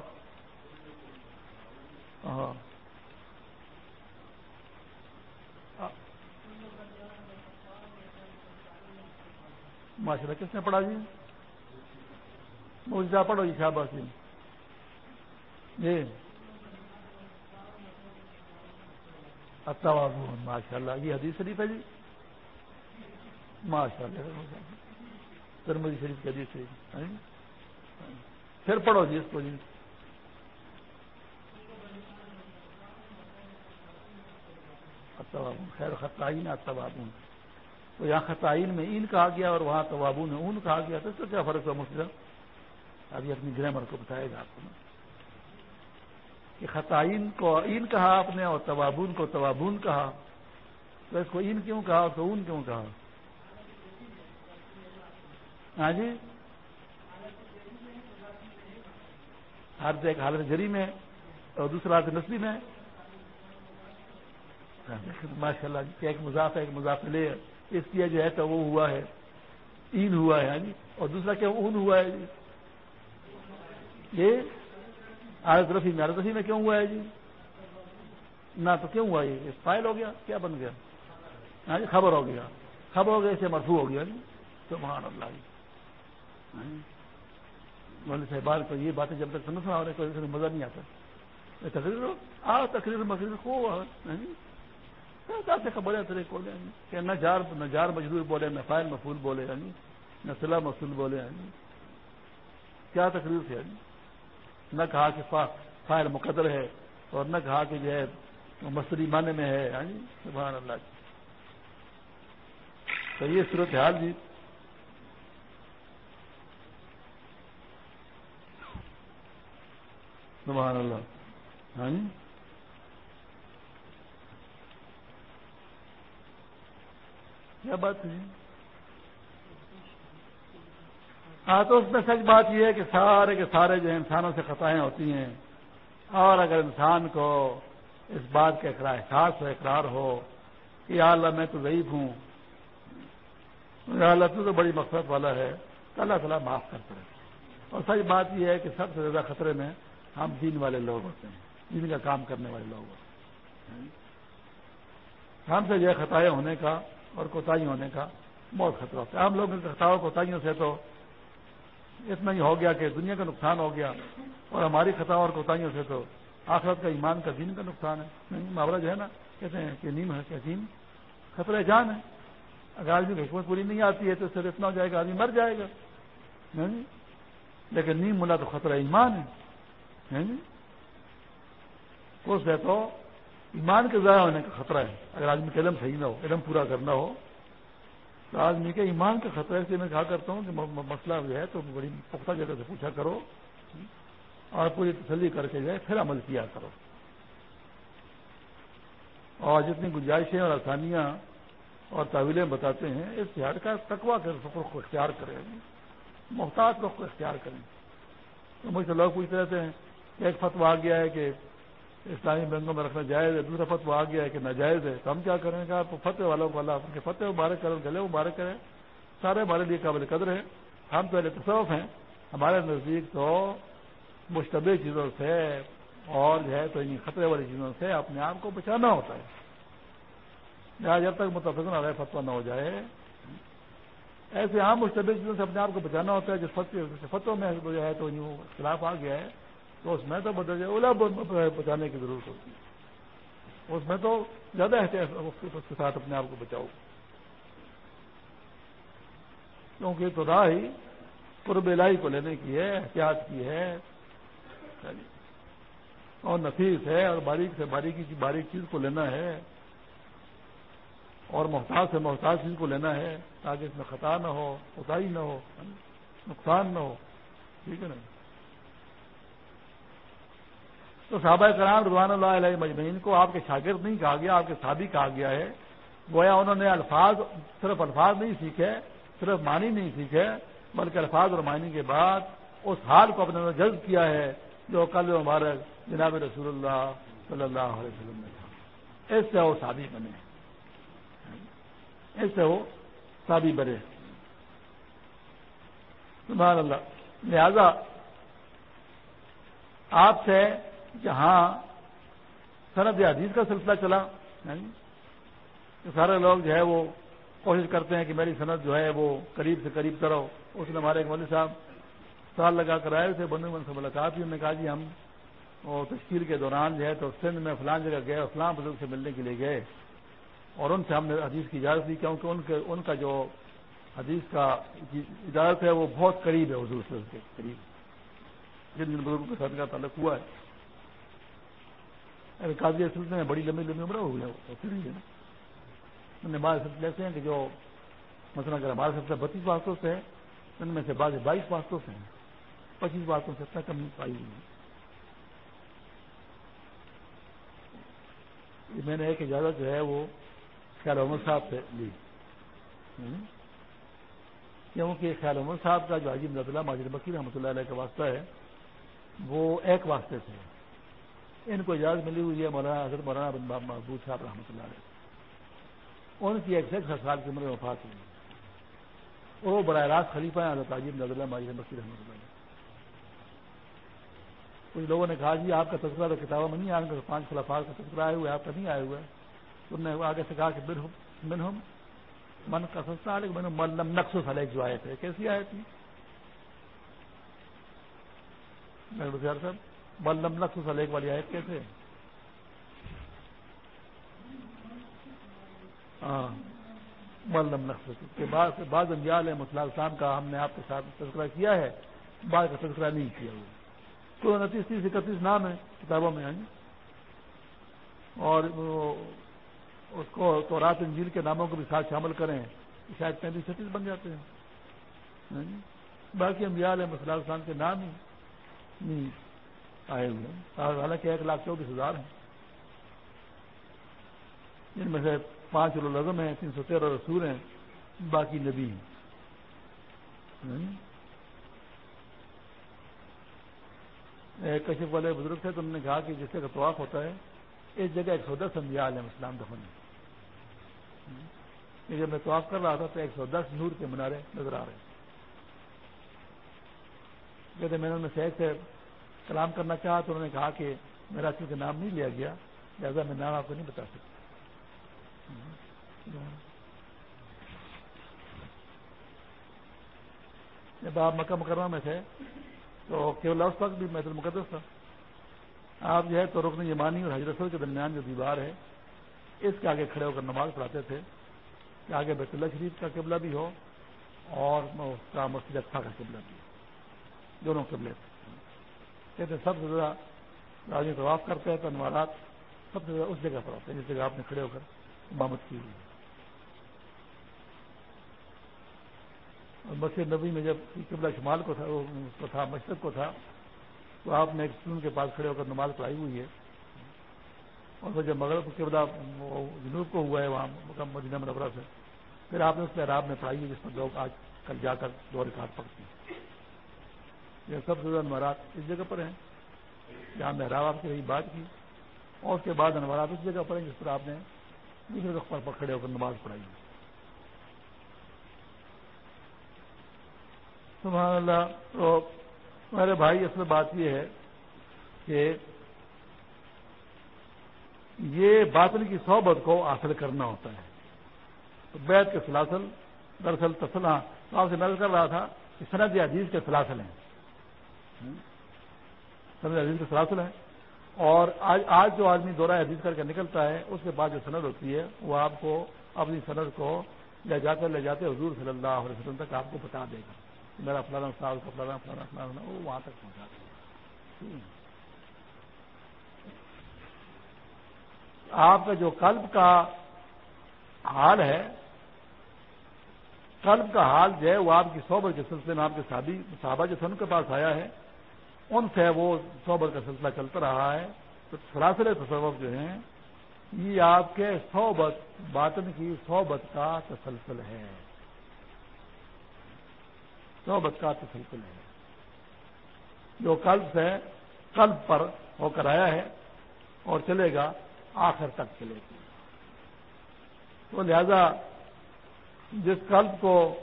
ماشاء اللہ کس نے پڑھا جی مجھے پڑھو جی شاہ جی ماشاء اللہ یہ حدیث شریف ہے جی ماشاء اللہ ترمدی شریف کی حدیث شریف پھر پڑھو جی اس کو جی خیر خطائین اتوابون تو یہاں خطائین میں این کہا گیا اور وہاں توابون میں اون کہا گیا، تو اس کا کیا فرق ہے مسلم ابھی اپنی گرامر کو بتائے گا آپ کو کہ خطائین کو این کہا آپ نے اور توابون کو توابون کہا۔ تو اس کو این کیوں کہا تو اون کیوں کہا؟ ہاں جی؟ ہر ایک حالت جری میں اور دوسرا حالت نسلی میں ماشاء اللہ جی ایک مضاف ہے، ایک مضاف لے اس کیا جو ہے تو وہ ہوا ہے، این ہوا ہے ہاں جی۔ اور دوسرا کیا اون ہوا ہے جی؟ یہ عادت رفی میں عادت رفی میں کیوں ہوا ہے جی؟ نہ تو کیوں ہوا یہ؟ فائل ہو گیا، کیا بن گیا؟ ہاں جی خبر ہو گیا۔ خبر ہو گیا، اسے مرفوع ہو گیا جی۔ تو مہان اللہ جی۔, ہاں جی۔ مولوی صاحب کو یہ باتیں جب تک سمجھ رہا ہے کوئی مزہ نہیں آتا۔ تقریر آ تقریر مقریر کو ہاں جی۔ سے خبر تیرے کو کہ نہ جار نہ جار مجدور بولے، نہ فائل مفول بولے یعنی نہ صلاح مفول بولے یعنی کیا تقریر تھی؟ یعنی نہ کہا کہ فائل مقدر ہے اور نہ کہا کہ جو ہے مستری معنی میں ہے یعنی سبحان اللہ جی۔ صحیح ہے صورت حال جی۔ سبحان اللہ۔ ہاں کیا بات ہے؟ ہاں تو اس میں سچ بات یہ ہے کہ سارے کے سارے جو انسانوں سے خطائیں ہوتی ہیں۔ اور اگر انسان کو اس بات کا احساس ہو اقرار ہو کہ یا اللہ میں تو ضعیف ہوں، یا اللہ تو بڑی مقصد والا ہے، تو اللہ تعالیٰ معاف کرتا ہے اور سچ بات یہ ہے کہ سب سے زیادہ خطرے میں ہم دین والے لوگ ہوتے ہیں، دین کا کام کرنے والے لوگ ہوتے ہیں۔ ہم سے جو ہے خطائیں ہونے کا اور کوتاہی ہونے کا بہت خطرہ ہوتا ہے۔ ہم لوگ خطاؤں کوتاہیوں سے تو اتنا ہی ہو گیا کہ دنیا کا نقصان ہو گیا اور ہماری خطا اور کوتاہیوں سے تو آخرت کا ایمان کا دین کا نقصان ہے۔ محاورہ جو ہے نا، کہتے ہیں کہ نیم ہے، کہ خطرہ جان ہے۔ اگر آدمی کی حکمت پوری نہیں آتی ہے تو اس سے اتنا ہو جائے گا، آدمی مر جائے گا۔ لیکن نیم ملا تو خطرہ ایمان ہے۔ اس سے تو ایمان کے ضائع ہونے کا خطرہ ہے۔ اگر آدمی کا علم صحیح نہ ہو، علم پورا کرنا ہو، تو آدمی کے ایمان کا خطرہ سے میں کہا کرتا ہوں کہ مسئلہ جو ہے تو بڑی پختہ جگہ سے پوچھا کرو اور پوری تسلی کر کے جائے پھر عمل کیا کرو۔ اور جتنی گنجائشیں اور آسانیاں اور تعویلیں بتاتے ہیں، اس شہر کا تقوا کر کو اختیار کریں۔ محتاط رخ کو اختیار کریں۔ تو مجھ سے لوگ پوچھتے رہتے ہیں کہ ایک فتو آ گیا ہے کہ اسلامی بینکوں میں رکھنا جائز ہے، دوسرا فتو آ گیا ہے کہ ناجائز ہے۔ تو ہم کیا کریں گے؟ آپ فتح والوں کو اللہ کے فتح مبارک کریں، گلے مبارک کریں۔ سارے ہمارے لیے قابل قدر ہیں۔ ہم پہلے تصوف ہیں۔ ہمارے نزدیک تو مشتبہ چیزوں سے اور جو ہے تو ان خطرے والی چیزوں سے اپنے آپ کو بچانا ہوتا ہے۔ یا جب تک متفق نہ رہے فتوا نہ ہو جائے، ایسے عام مشتبہ چیزوں سے اپنے آپ کو بچانا ہوتا ہے۔ جس فتح میں جو ہے تو خلاف آ گیا ہے تو اس میں تو بدل جائے، اولا بچانے کی ضرورت ہوتی ہے۔ اس میں تو زیادہ احتیاط اس کے ساتھ اپنے آپ کو بچاؤ۔ کیونکہ تو راہ ہی قرب الہی کو لینے کی ہے، احتیاط کی ہے۔ اور نفیس ہے اور باریک سے باریکی کی باریک چیز کو لینا ہے۔ اور محتاج سے محتاج چیز کو لینا ہے تاکہ اس میں خطا نہ ہو اتائی نہ ہو، نقصان نہ ہو۔ ٹھیک ہے نا؟ تو صحابہ کرام رضوان اللہ علیہ مجمعین کو آپ کے شاگرد نہیں کہا گیا، آپ کے صحابی کہا گیا ہے۔ گویا انہوں نے الفاظ، صرف الفاظ نہیں سیکھے، صرف معنی نہیں سیکھے، بلکہ الفاظ اور معنی کے بعد اس حال کو اپنے جذب کیا ہے جو کل مبارک جناب رسول اللہ صلی اللہ علیہ وسلم نے تھا اس سے وہ شادی بنے۔ اس سے وہ شادی بنے۔ سبحان اللہ۔ لہذا آپ سے جہاں سند حدیث کا سلسلہ چلا جی؟ سارے لوگ جو ہے وہ کوشش کرتے ہیں کہ میری صنعت جو ہے وہ قریب سے قریب کرو اس نے ہمارے ایک مولوی صاحب سال لگا کر آئے تھے بندو من سے ملاقات ہی انہوں نے کہا جی ہم وہ تشکیل کے دوران جو ہے تو سندھ میں فلان جگہ گئے فلان بزرگ سے ملنے کے لیے گئے۔ اور ان سے ہم نے حدیث کی اجازت دی، کیونکہ ان کے، ان کا جو حدیث کا اجازت ہے وہ بہت قریب ہے حضور سے قریب۔ جن جن بزرگوں کے ساتھ کا تعلق ہوا ہے۔ قاضی سلسلے میں بڑی لمبی لمبی عمر ہو گیا نا۔ نے بعض سلسلے ایسے ہیں کہ جو مثلا اگر ہمارے سلسلہ بتیس باتوں سے ہے ان میں سے بعض بائیس باتوں سے ہیں۔ پچیس باتوں سے اتنا کمی پائی ہوئی میں نے ایک اجازت جو ہے، وہ خیال احمد صاحب سے لی۔ کیونکہ خیال احمد صاحب کا جو عجیب اللہ ماجد بکیر رحمۃ اللہ علیہ کا واسطہ ہے، وہ ایک واسطے سے ہے۔ ان کو اجازت ملی ہوئی ہے مولانا حضرت مولانا بن محبوب صاحب رحمۃ اللہ علیہ۔ ان کی ایک سو سال کی عمر میں وفات ہوئی۔ وہ براہ راست خلیفہ ہیں، حضرت عجیب نظر ماجد بکیر رحمۃ اللہ علیہ۔ کچھ لوگوں نے کہا جی آپ کا تذکرہ تو کتابوں میں نہیں آئے پانچ خلافات کا تذکرہ آئے ہوئے آپ کا نہیں آئے ہوئے تو نے آگے سے کہا کہ من ہم من کا سستا لیکن ملم نقص سلیک جو آئے تھے کیسی آئے تھی صاحب بلم نقص سلیک والی آیت کیسے ہاں۔ بلم نقص کے بعد بعض انجال ہے مسلح صاحب کا ہم نے آپ کے ساتھ تذکرہ کیا ہے، بعض کا تذکرہ نہیں کیا ہوا۔ تو انتیس تیس اکتیس نام ہے کتابوں میں آئیں اور اس کو تو رات انجیل کے ناموں کو بھی ساتھ شامل کریں شاید پینتیس چھتیس بن جاتے ہیں۔ ہاں جی۔ باقی ہم علیہ مسلح السلام کے نام ہی نہیں۔ آئے ہوئے ہیں۔ حالانکہ ایک لاکھ چوبیس ہزار ہیں۔ جن میں سے پانچ لازم ہیں، تین سو تیرہ رسول ہیں، باقی نبی ہیں۔ ہاں جی؟ ایک کشف والے بزرگ تھے تو انہوں نے کہا کہ جس کا طواف ہوتا ہے، اس جگہ ایک سو دس انبیاء علیہ السلام دفن ہے جب میں طواف کر رہا تھا تو ایک سو دس نور کے منارے نظر آ رہے کہتے میں نے سے کلام کرنا چاہا تو انہوں نے کہا کہ میرا چونکہ نام نہیں لیا گیا، لہٰذا میں نام آپ کو نہیں بتا سکتا۔ جب آپ مکہ مکرمہ میں تھے، تو کیول اس وقت بھی محت المقدس تھا۔ آپ جو ہے تو رکن یمانی اور حضرت کے درمیان جو دیوار ہے، اس کے آگے کھڑے ہو کر نماز پڑھاتے تھے۔ کہ آگے بیت اللہ شریف کا قبلہ بھی ہو اور اس کا مسجد اچھا کا قبلہ بھی ہو۔ دونوں قبلے تھے۔ کہتے سب سے زیادہ راجی طواف کرتے ہیں تو انوارات سب سے زیادہ اس جگہ پر ہوتے ہیں جس جگہ آپ نے کھڑے ہو کر امامت کی ہوئی اور مسجد نبی میں جب قبلہ شمال کو تھا تھا، مشرق کو تھا، تو آپ نے ایک سن کے پاس کھڑے ہو کر نماز پڑھائی ہوئی ہے۔ اور جب مغرب قبلہ جنوب کو ہوا ہے، وہاں مدینہ مربرہ سے، پھر آپ نے اس میں راب میں پڑھائی ہے جس پر لوگ آج کل جا کر دو رکاٹ پڑتے ہیں۔ یہ سب سے زیادہ انوارات اس جگہ پر ہیں۔ جہاں میں آپ کی رہی، بات کی۔ اور اس کے بعد انوارات اس جگہ پر ہیں جس پر آپ نے دوسرے رخ پر کھڑے ہو کر نماز پڑھائی۔ سبحان اللہ، تو میرے بھائی اصل بات یہ ہے کہ یہ باطل کی صحبت کو حاصل کرنا ہوتا ہے۔ تو بیت کے سلاسل، دراصل تسلح، تو آپ سے نظر کر رہا تھا کہ سند عزیز کے سلاسل ہیں۔ سند عزیز کے سلاسل ہیں اور آج آج جو آدمی دورہ عزیز کر کے نکلتا ہے، اس کے بعد جو سند ہوتی ہے، وہ آپ کو اپنی سند کو لے جا کر لے جاتے حضور صلی اللہ علیہ وسلم تک آپ کو بتا دے گا۔ میرا فلانا سال کا فلانا فلانا فلانا وہ وہاں تک پہنچا دے گا۔ آپ کا جو قلب کا حال ہے، قلب کا حال جو ہے، وہ آپ کی صحبت کے سلسلے میں آپ کے صحابہ جو ان کے پاس آیا ہے۔ ان سے وہ صحبت کا سلسلہ چلتا رہا ہے۔ تو سراسر تصور جو ہیں، یہ آپ کے صحبت، باطن کی صحبت کا تسلسل ہے۔ صحبت کا تسلسل ہے۔ جو قلب سے قلب پر ہو کر آیا ہے اور چلے گا، آخر تک چلے گی تو لہذا، جس قلب کو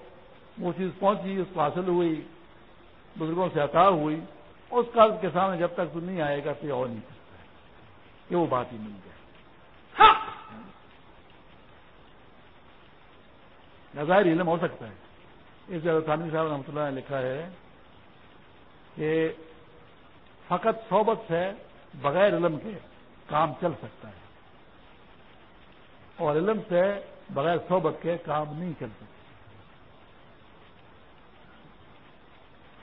وہ چیز پہنچی، اس کو حاصل ہوئی، بزرگوں سے عطا ہوئی اس قلب کے سامنے جب تک تو نہیں آئے گا تو یہ اور نہیں سکتا ہے۔ کہ وہ بات ہی مل جائے ظاہر علم ہو سکتا ہے۔ اس جگہ ثانی صاحب رحمۃ اللہ نے لکھا ہے کہ فقط صحبت سے بغیر علم کے کام چل سکتا ہے۔ اور علم سے بغیر صحبت کے کام نہیں چل سکتے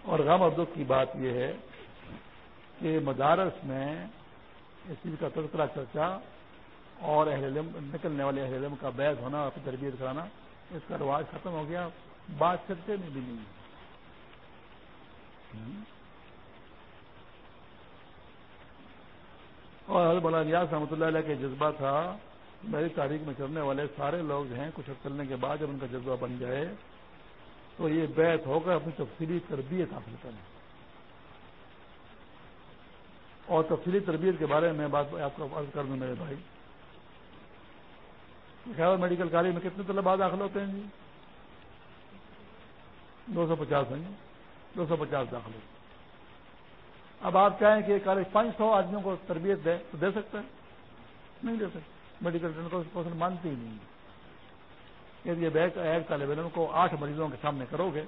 اور غم اور دکھ کی بات یہ ہے کہ مدارس میں اس چیز کا تذکرہ چرچا اور اہل علم، نکلنے والے اہل علم کا بیگ ہونا اور تربیت کرانا، اس کا رواج ختم ہو گیا، بات چرچے میں بھی نہیں اور حضرت ریاض رحمۃ اللہ علیہ کا جذبہ تھا، میری تاریخ میں چلنے والے سارے لوگ ہیں، کچھ چلنے کے بعد جب ان کا جذبہ بن جائے، تو یہ بیت ہو کر اپنی تفصیلی تربیت حاصل کریں۔ اور تفصیلی تربیت کے بارے میں بات آپ کو عرض کر دوں میرے بھائی۔ خیال میڈیکل کالج میں کتنے طلبا داخل ہوتے ہیں جی؟ دو سو پچاس ہیں جی۔ دو سو پچاس داخل ہوتے اب آپ چاہیں کہ کالج پانچ سو آدمیوں کو تربیت دے، تو دے سکتے ہیں نہیں دے سکتے میڈیکل کورس مانتی ہی نہیں۔ یدی یہ بیک ایک طالب علم کو آٹھ مریضوں کے سامنے کرو گے،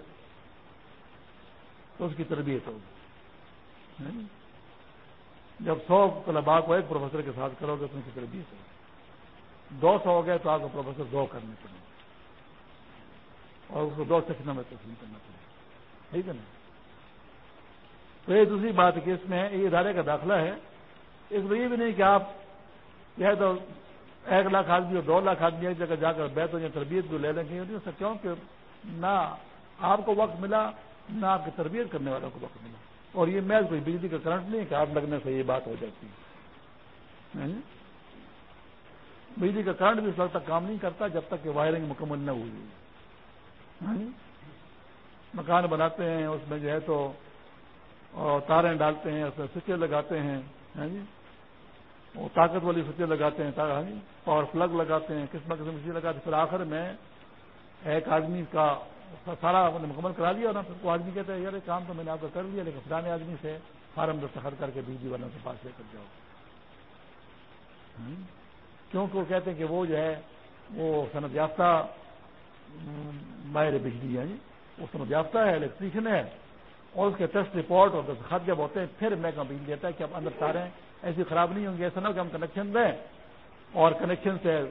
تو اس کی تربیت ہوگی۔ جب سو طلبا کو ایک پروفیسر کے ساتھ کرو گے تو ان کی تربیت ہوگی دو سو ہو گئے تو آپ کو پروفیسر دو کرنے پڑیں اور اس کو دو سیکشنوں میں تسلیم کرنا پڑے۔ ٹھیک ہے نا؟ تو یہ دوسری بات کہ اس میں یہ ادارے کا داخلہ ہے۔ اس میں یہ بھی نہیں کہ آپ یہ تو ایک لاکھ آدمی اور دو لاکھ آدمی ایک جگہ جا کر بیت ہو جائے تربیت بھی لے لیں گے۔ کیوں کہ نہ آپ کو وقت ملا، نہ آپ کی تربیت کرنے والوں کو وقت ملا۔ اور یہ محض کوئی بجلی کا کرنٹ نہیں کہ آپ لگنے سے یہ بات ہو جاتی ہے۔ بجلی کا کرنٹ بھی اس وقت تک کام نہیں کرتا جب تک کہ وائرنگ مکمل نہ ہوئی مکان بناتے ہیں، اس میں جو ہے تو تاریں ڈالتے ہیں، اس میں سوچے لگاتے ہیں۔ وہ طاقت والی سوچے لگاتے ہیں پاور پلگ لگاتے ہیں، قسم قسم کی لگاتے ہیں۔ پھر آخر میں ایک آدمی کا سارا مکمل کرا لیا اور وہ آدمی کہتے ہیں، یار کام تو میں نے آپ کو کر لیا، لیکن فلانے آدمی سے فارم دستخط کر کے بجلی جی والوں کے پاس لے کر جاؤ۔ کیونکہ وہ کہتے ہیں کہ وہ جو ہے، وہ صنعت یافتہ ماہر بجلی ہے جی۔ وہ صنعت یافتہ ہے الیکٹریشین ہے۔ اور اس کے ٹیسٹ رپورٹ اور دستخط جب ہوتے ہیں، پھر میں بجلی دیتا ہے کہ اب اندر تاریں ایسی خراب نہیں ہوں گی، ایسا نہ کہ ہم کنیکشن دیں۔ اور کنیکشن سے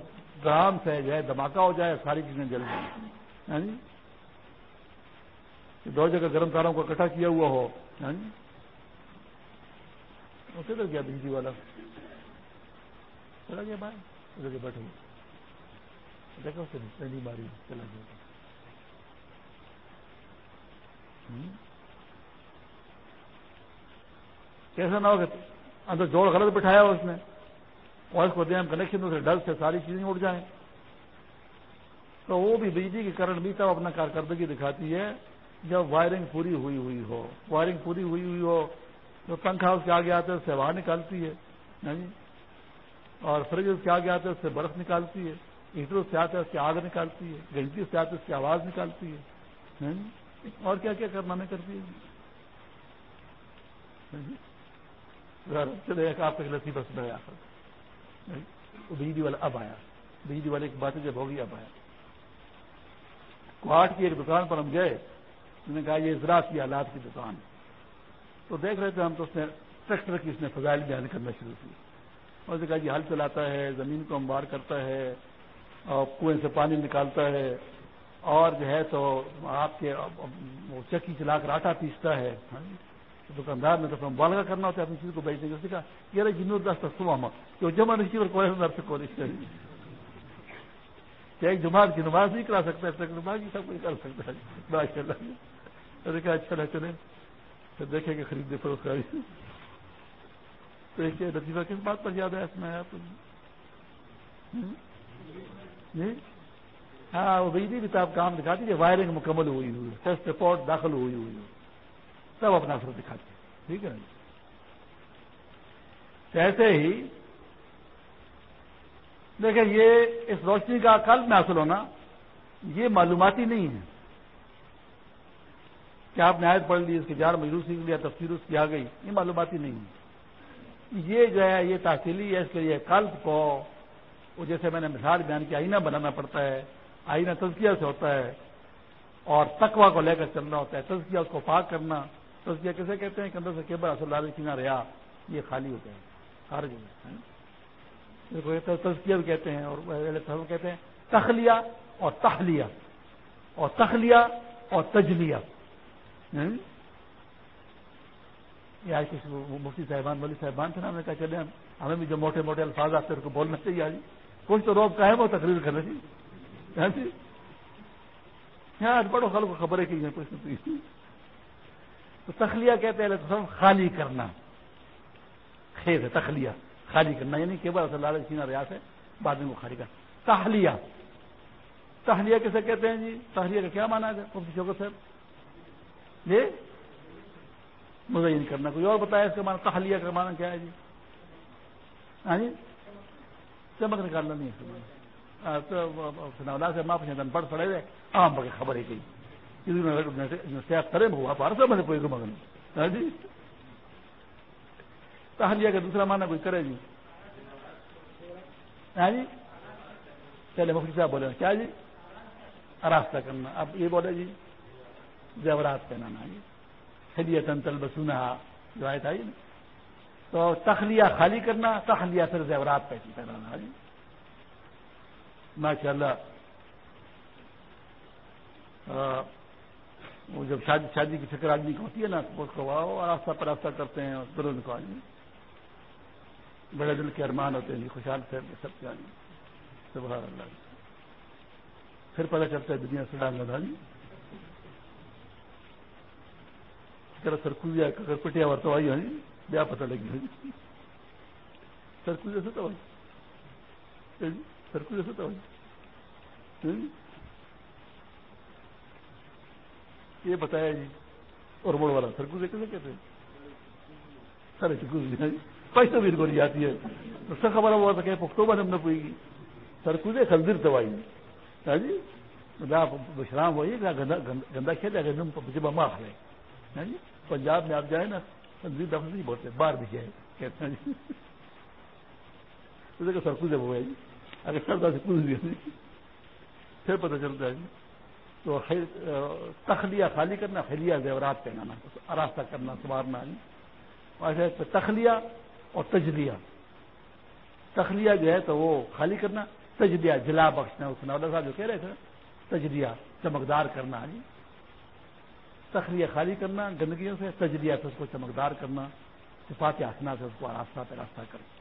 گرام سے جو ہے، دھماکہ ہو جائے، ساری چیزیں جل جائیں۔ ہاں جی؟ ہاں جی دو جگہ گرم تاروں کو اکٹھا کیا ہوا ہو۔ ہاں جی؟ ادھر گیا بجلی والا؟ چلا گیا بھائی ادھر کے بیٹھے دیکھو اس پہلی باری چلا گیا۔ کیسا نہ ہو کہ اندر جوڑ غلط بٹھایا اس نے۔ اور اس کو دیں کنیکشن سے ڈر سے ساری چیزیں اٹھ جائیں۔ تو وہ بھی بجلی کی کرنٹ بھی تب اپنا کارکردگی دکھاتی ہے۔ جب وائرنگ پوری ہوئی ہوئی ہو، وائرنگ پوری ہوئی ہوئی ہو تو پنکھا اس کے آگے آتے اس سے ہوا نکالتی ہے ہاں جی؟ اور فریج اس کے آگے آتے اس سے برف نکالتی ہے، ہیٹر اس سے آتے اس کی آگ نکالتی ہے، گھنٹی اس سے آتے اس کی آواز نکالتی ہے ہاں جی؟ اور کیا کیا کرنا میں کرتی ہے ہاں جی؟ چلے آپ کا لسی بس میں آیا بجلی والا اب آیا۔ بجلی والے کی باتیں جب ہوگی اب آیا۔ کوٹ کی ایک دکان پر ہم گئے۔ نے کہا یہ زراعت کی آلات کی دکان تو دیکھ رہے تھے ہم تو اس نے ٹریکٹر کی اس نے فضائل بیان کرنا شروع کی۔ اور کہا جی ہل چلاتا ہے، زمین کو امبار کرتا ہے اور کنویں سے پانی نکالتا ہے۔ اور جو ہے تو آپ کے چکی چلا کر آٹا پیستا ہے۔ ہاں جی؟ دکاندار نے تو بالغ کرنا ہوتا ہے، اپنی چیز کو بیچنے کے سکھا یہ جنور دس تک صبح کہ جمع نہیں اور کوئی سے کوشش کہ ایک جماعت کی نماز نہیں کرا سکتا ہے نماز سب کچھ کر سکتا ہے۔ ماشاء اللہ کہا اچھا رہتے رہے پھر دیکھیں گے خریدے فروخت تو ایک لطیفہ کس بات پر یاد ہے؟ اس میں آپ جی؟ ہاں وہ بجلی بھی صاحب کام دکھا دیجیے وائرنگ مکمل ہوئی ہوئی ٹیسٹ رپورٹ داخل ہوئی ہوئی تب اپنا اثر دکھاتے ٹھیک ہے جی؟ ایسے ہی دیکھیں، یہ اس روشنی کا قلب میں حاصل ہونا، یہ معلوماتی نہیں ہے۔ کہ آپ نے آیت پڑھ لی، اس کی جار مجرو سیکھ لیا تفصیل اس کی آ گئی، یہ معلوماتی نہیں ہے۔ یہ جو ہے، یہ تحصیلی ہے، اس کے لیے قلب کو، وہ جیسے میں نے مثال بیان کی، آئینہ بنانا پڑتا ہے، آئینہ تزکیہ سے ہوتا ہے، اور تقوا کو لے کر چلنا ہوتا ہے، تزکیہ اس کو پاک کرنا۔ تزکیہ کیسے کہتے ہیں کہ اندر سے کیبر اصل لال سینا رہا، یہ خالی ہو گیا ہر جگہ تزکیہ بھی کہتے ہیں، اور کہتے ہیں، تخلیہ اور تخلیہ اور تخلیہ اور تجلیہ۔ آج کچھ مفتی صاحبان، ولی صاحبان تھے نا، ہم نے کہا چلے ہمیں بھی جو موٹے موٹے الفاظ آتے ہیں ان کو بولنا چاہیے آج۔ کچھ تو روب کا ہے، وہ تقریر کرنا چاہیے۔ ہاں جی؟ یہاں بڑوں خلق کو خبریں کی ہیں کچھ نہیں۔ تو تخلیہ کہتے ہیں تو خالی کرنا۔ خیر ہے، تخلیہ۔ خالی کرنا یعنی کہ بار اللہ سینا ریاض ہے، بعد میں وہ خالی کرنا۔ تہلیہ تہلیہ کیسے کہتے ہیں جی؟ تہلیہ کا کیا مانا ہے؟ مفتی شوکت صاحب۔ جی مزین کرنا، کوئی اور بتایا اس کا مانا تہلیہ کا مانا کیا ہے جی؟ ہاں جی؟ چمک نکالنا نہیں اس کا ہے سے معاف پڑھ پڑے گئے عام بڑے خبر ہے گئی کرے ہوا بارہ سو میں کوئی مگن ہاں جی؟ تہلیہ کا دوسرا مانا کوئی کرے جی؟ ہاں جی؟ چلے مفتی صاحب بولے، کیا جی؟ راستہ کرنا اب یہ بولے جی۔ زیورات پہنانا جی ہدیہ تنتل بسونا جو آئے تھا تو تخلیہ خالی کرنا، تخلیہ پھر زیورات پہنانا جی ماشاء اللہ وہ جب شادی شادی کی فکر آدمی کی ہوتی ہے نا، تو اس کو آستہ پراستہ کرتے ہیں اور کو آدمی۔ بڑے دل کے ارمان ہوتے ہیں، خوشحال سے سب کے آدمی سبحان اللہ۔ پھر پتہ چلتا ہے دنیا سے ڈالنا تھا جی سرکوزیا اگر پٹیا ورتو آئی ہے بیا پتہ لگی ہے سرکوزیا سے تو سرکوزیا سے تو یہ بتایا جی اور موڑ والا سرکوزے کیسے کہتے ہیں؟ سر سرکوز پیسے بھی گوری آتی ہے۔ تو سر خبر ہوا تھا کہ پختو بن ہم نے پوئی سرکوزے خلدر دوائی ہاں جی؟ شرام وہی گندا کھیل ہے مجھے معاف ہے ہاں جی؟ پنجاب میں آپ جائیں نا خنزیر دفعہ نہیں بولتے باہر بھی جائے کہتے ہیں جی۔ سرکوزے وہ ہے جی اگر سردا سے کود دیا پھر پتہ چلتا ہے جی۔ تو تخلیہ خالی کرنا، خلیہ زیورات پہنانا آراستہ کرنا، سنوارنا جی۔ تخلیہ اور تجلیہ۔ تخلیہ جو ہے تو وہ خالی کرنا، تجلیہ جلا بخشنا، اس نولا صاحب جو کہہ رہے تھے تجلیہ، چمکدار کرنا جی۔ تخلیہ خالی کرنا، گندگیوں سے تجلیہ سے اس کو چمکدار کرنا، صفات آسنا سے اس کو آراستہ پہ کرنا۔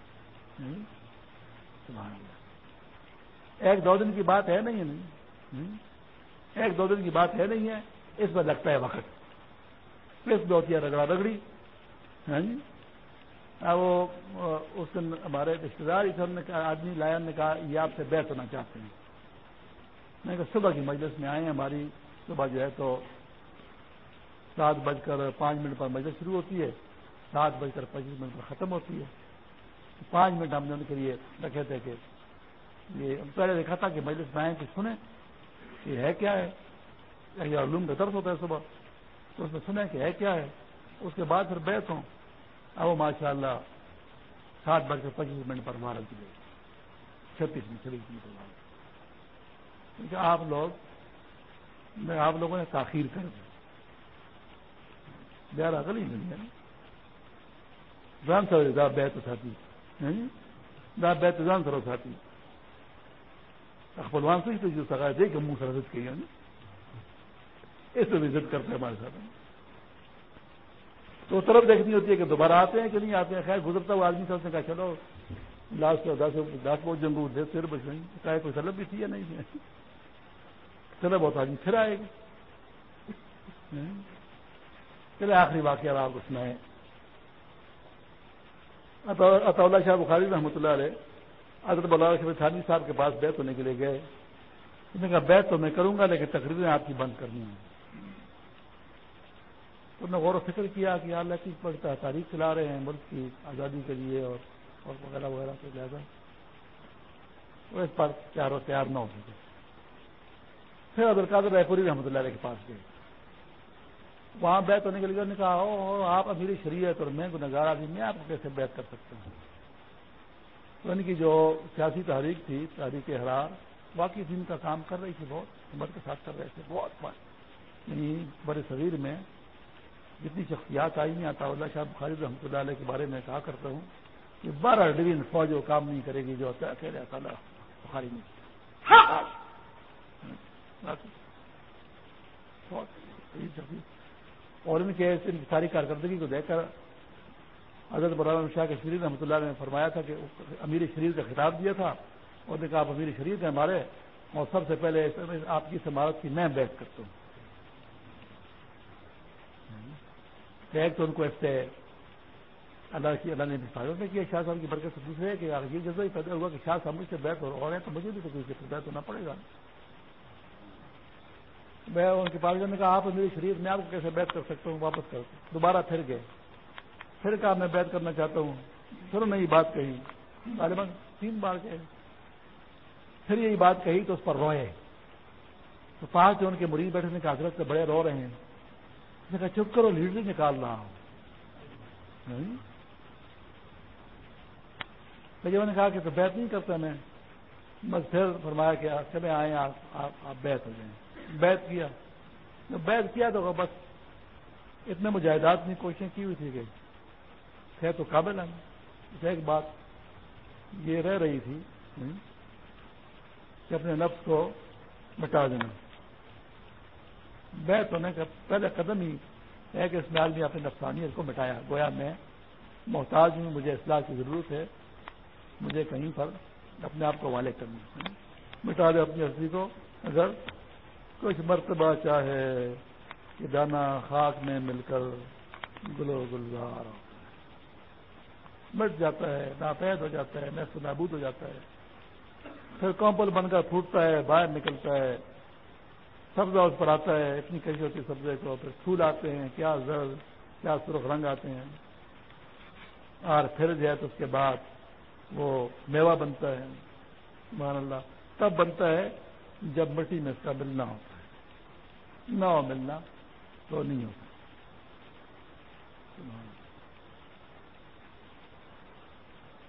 ایک دو دن کی بات ہے نہیں نہیں؟ ایک دو دن کی بات ہے نہیں ہے، اس میں لگتا ہے وقت۔ پھر دو تیا رگڑا رگڑی۔ ہاں جی وہ اس دن ہمارے رشتے دار اس نے کہا، آدمی لائن نے کہا، یہ آپ سے بیت ہونا چاہتے ہیں۔ میں کہا، صبح کی مجلس میں آئے ہیں ہماری، صبح جو ہے تو سات بج کر پانچ منٹ پر مجلس شروع ہوتی ہے سات بج کر پچیس منٹ پر ختم ہوتی ہے۔ پانچ منٹ ہم نے ان کے لیے رکھے تھے کہ یہ پہلے دیکھا تھا کہ مجلس میں آئے کہ سنیں یہ ہے کیا ہے۔ یا علوم کا درد ہوتا ہے صبح۔ تو اس میں سنیں کہ ہے کیا ہے۔ اس کے بعد پھر بیت ہوں۔ اب ماشاء اللہ سات بج کے پچیس منٹ پر مارا کی چھتیس منٹ، چھبیس منٹ پر کیونکہ آپ لوگ، میں آپ لوگوں نے تاخیر کر دی۔ بیار اگل ہی نہیں ہے۔ جان سر دا بیت اٹھاتی یعنی دا بیت جان سر اٹھاتی اخبلوان سے تو جو سگا دے کہ منہ سرحد کی یعنی۔ اس میں عزت کرتے ہیں ہمارے ساتھ۔ تو طرف دیکھنی ہوتی ہے کہ دوبارہ آتے ہیں کہ نہیں آتے ہیں۔ خیر، گزرتا ہوا آدمی صاحب نے کہا، چلو لاسٹ دس دس بہت جنگ دے پھر بچ گئی۔ چاہے کوئی سلب بھی تھی یا نہیں چلو بہت آدمی پھر آئے گا۔ یعنی چلے آخری واقعہ آپ اس میں اطول شاہ بخاری رحمۃ اللہ علیہ، حضرت بلا شب تھانی صاحب کے پاس بیت ہونے کے لیے گئے۔ اس نے کہا، بیت تو میں کروں گا، لیکن تقریریں آپ کی بند کرنی ہیں۔ انہوں نے غور و فکر کیا کہ اللہ کی پڑھتا تاریخ چلا رہے ہیں، ملک کی آزادی کے لیے اور اور وغیرہ وغیرہ سے لہٰذا۔ وہ اس پر تیار و تیار نہ ہو سکے۔ پھر عبد القادر رائے پوری رحمۃ اللہ علیہ کے پاس گئے۔ وہاں بیت ہونے کے لیے نے کہا آپ امیری شریعت اور میں گنگار آدمی میں آپ کو کیسے بیت کر سکتا ہوں؟ تو ان کی جو سیاسی تحریک تھی تحریک حرار واقعی دن کا کام کر رہی تھی بہت ہمت کے ساتھ کر رہے تھے بہت یعنی بڑے شریر میں جتنی شخصیات آئی ہیں عطا اللہ شاہ بخاری رحمۃ اللہ علیہ کے بارے میں کہا کرتا ہوں کہ بارہ ڈویژن فوج وہ کام نہیں کرے گی جو اکیلے اکیلا بخاری میں اور ان کے ان کی ساری کارکردگی کو دیکھ کر حضرت بران شاہ کے شریر رحمۃ اللہ نے فرمایا تھا کہ امیر شریر کا خطاب دیا تھا اور نے کہا آپ امیر شریر ہیں ہمارے اور سب سے پہلے آپ کی سماعت کی میں بیٹھ کرتا ہوں۔ ایک تو ان کو اس سے اللہ کی اللہ نے حفاظت میں کیا شاہ صاحب کی برکت سے دوسرے کہ یہ جذبہ ہی پیدا ہوا کہ شاہ صاحب مجھ سے بیت اور ہیں تو مجھے بھی تو کوئی بیت ہونا پڑے گا۔ میں ان کے پاس نے کہا، آپ میری شریف میں آپ کو کیسے بیت کر سکتا ہوں؟ واپس کر دوبارہ پھر گئے۔ پھر کہا، میں بیت کرنا چاہتا ہوں۔ پھر نے یہ بات کہی۔ غالباً تین بار گئے پھر یہی بات کہی تو اس پر روئے۔ تو پانچ ان کے مریض بیٹھنے کے حضرت سے بڑے رو رہے ہیں۔ نے کہا، چپ کرو، لیڈر نکال رہا ہوں۔ لیکن نے کہا کہ تو بیت نہیں کرتا میں، بس پھر فرمایا کہ چلے آئے آپ بیت ہو جائیں۔ بیت کیا۔ جب بیت کیا تو بس اتنے مجاہدات میں کوششیں کی ہوئی تھی کہ ہے تو قابل ہے ایک بات یہ رہ رہی تھی کہ اپنے نفس کو مٹا دینا۔ بیت ہونے کا پہلا قدم ہی ہے کہ اس میں اپنے نفسانیت کو مٹایا۔ گویا میں محتاج ہوں، مجھے اصلاح کی ضرورت ہے، مجھے کہیں پر اپنے آپ کو والے کرنا مٹا دے اپنی ہستی کو۔ اگر کچھ مرتبہ چاہے کہ دانا خاک میں مل کر گلو گلزار مٹ جاتا ہے، ناپید ہو جاتا ہے محسوس نابود ہو جاتا ہے۔ پھر کمپل بن کر پھوٹتا ہے، باہر نکلتا ہے۔ سبزہ اس پر آتا ہے اتنی کیسی ہوتی ہے سبزے کو پھر پھول آتے ہیں، کیا زرد، کیا سرخ رنگ آتے ہیں۔ اور پھر جائے تو اس کے بعد وہ میوہ بنتا ہے۔ مان اللہ۔ تب بنتا ہے جب مٹی میں اس کا ملنا ہوتا ہے۔ نہ ہو ملنا تو نہیں ہوتا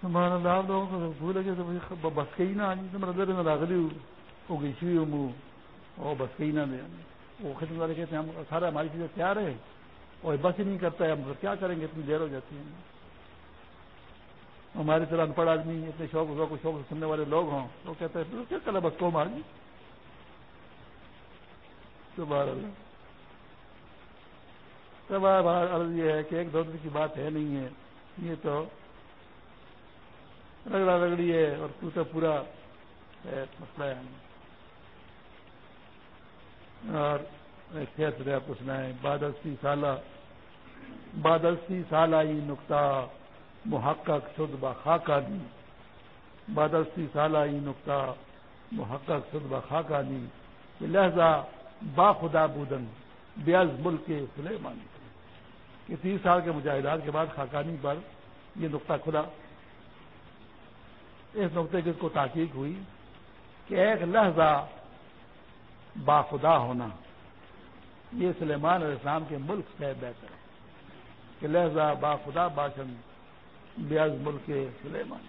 مان اللہ۔ لوگوں کو بھول گئے تو بس کہیں نہ آج تو میں راغلی ہو۔ گئی شوئی ہوں وہ بس کہیں نہ دے وہ ختم والے کہتے ہیں، ہم سارا ہماری چیزیں تیار ہے اور بس ہی نہیں کرتا ہے۔ ہم کیا کریں گے؟ اتنی دیر ہو جاتی ہے۔ ہماری طرح ان پڑھ آدمی، اتنے شوق شوق شوق سننے والے لوگ ہوں۔ وہ کہتے ہیں کیا کرا بس کو مار سب عرض یہ ہے کہ ایک دو دن کی بات ہے نہیں ہے۔ یہ تو رگڑا رگڑی ہے اور تو تو پورا مسئلہ ہے۔ اور کیسے آپ پوچھنا ہے بادلسی سالہ بادلسی سالہ ہی نقطہ محقق شد خاکہ دی۔ بادلسی سالہ ہی نقطہ محقق شد خاکہ دی۔ کہ لہذا با خدا بودن بیاز ملک کے سلیمان۔ کہ تیس سال کے مجاہدات کے بعد خاکانی پر یہ نقطہ کھلا۔ اس نقطے کی کو تحقیق ہوئی کہ ایک لہذا با خدا ہونا، یہ سلیمان علیہ السلام کے ملک سے بہتر ہے۔ کہ لہذا با خدا باشن بیاض ملک کے سلیمان۔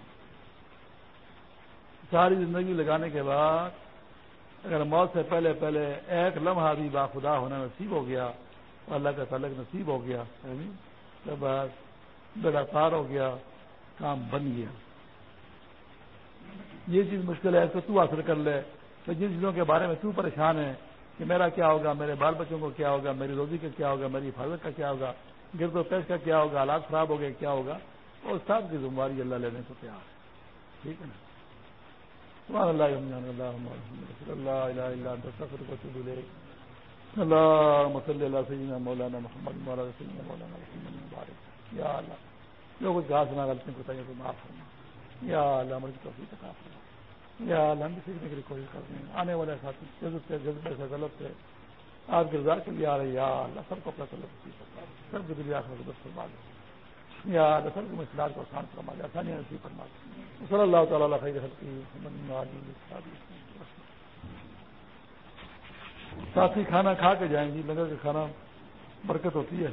ساری زندگی لگانے کے بعد اگر موت سے پہلے پہلے ایک لمحہ بھی با خدا ہونا نصیب ہو گیا تو اللہ کا تعلق نصیب ہو گیا تو بس بیڑا پار ہو گیا، کام بن گیا۔ یہ چیز مشکل ہے تو تو حاصل کر لے۔ تو جن چیزوں کے بارے میں تو پریشان ہے کہ میرا کیا ہوگا، میرے بال بچوں کو کیا ہوگا، میری روزی کا کیا ہوگا، میری حفاظت کا کیا ہوگا، گرد و پیش کا کیا ہوگا، حالات خراب ہو گئے، کیا ہوگا؟ اور سب کی ذمہ داری اللہ لینے کو تیار ہے۔ ٹھیک ہے نا؟ اللہ اللہ اللہ مولانا محمد، مولانا مولانا یا اللہ، جو کچھ گھاس نہ غلطی کو چاہیے معاف کرنا یا اللہ، ہماری توفیق عطا کرنا یا اللہ، ہم سیکھنے کے لیے کوشش کرتے ہیں. آنے والے ساتھی جذب سے جذبے سے، غلط سے آپ کے رضا کے لیے آ رہے یا اللہ، سب کو اپنا طلب سب کے دلی آخر کو فرما دے. یا رسل کو مسلات کو آسان فرما دے آسانی نصیب فرما دے صلی اللہ تعالیٰ خیر ساتھی کھانا کھا کے جائیں گی لگا کہ کھانا برکت ہوتی ہے۔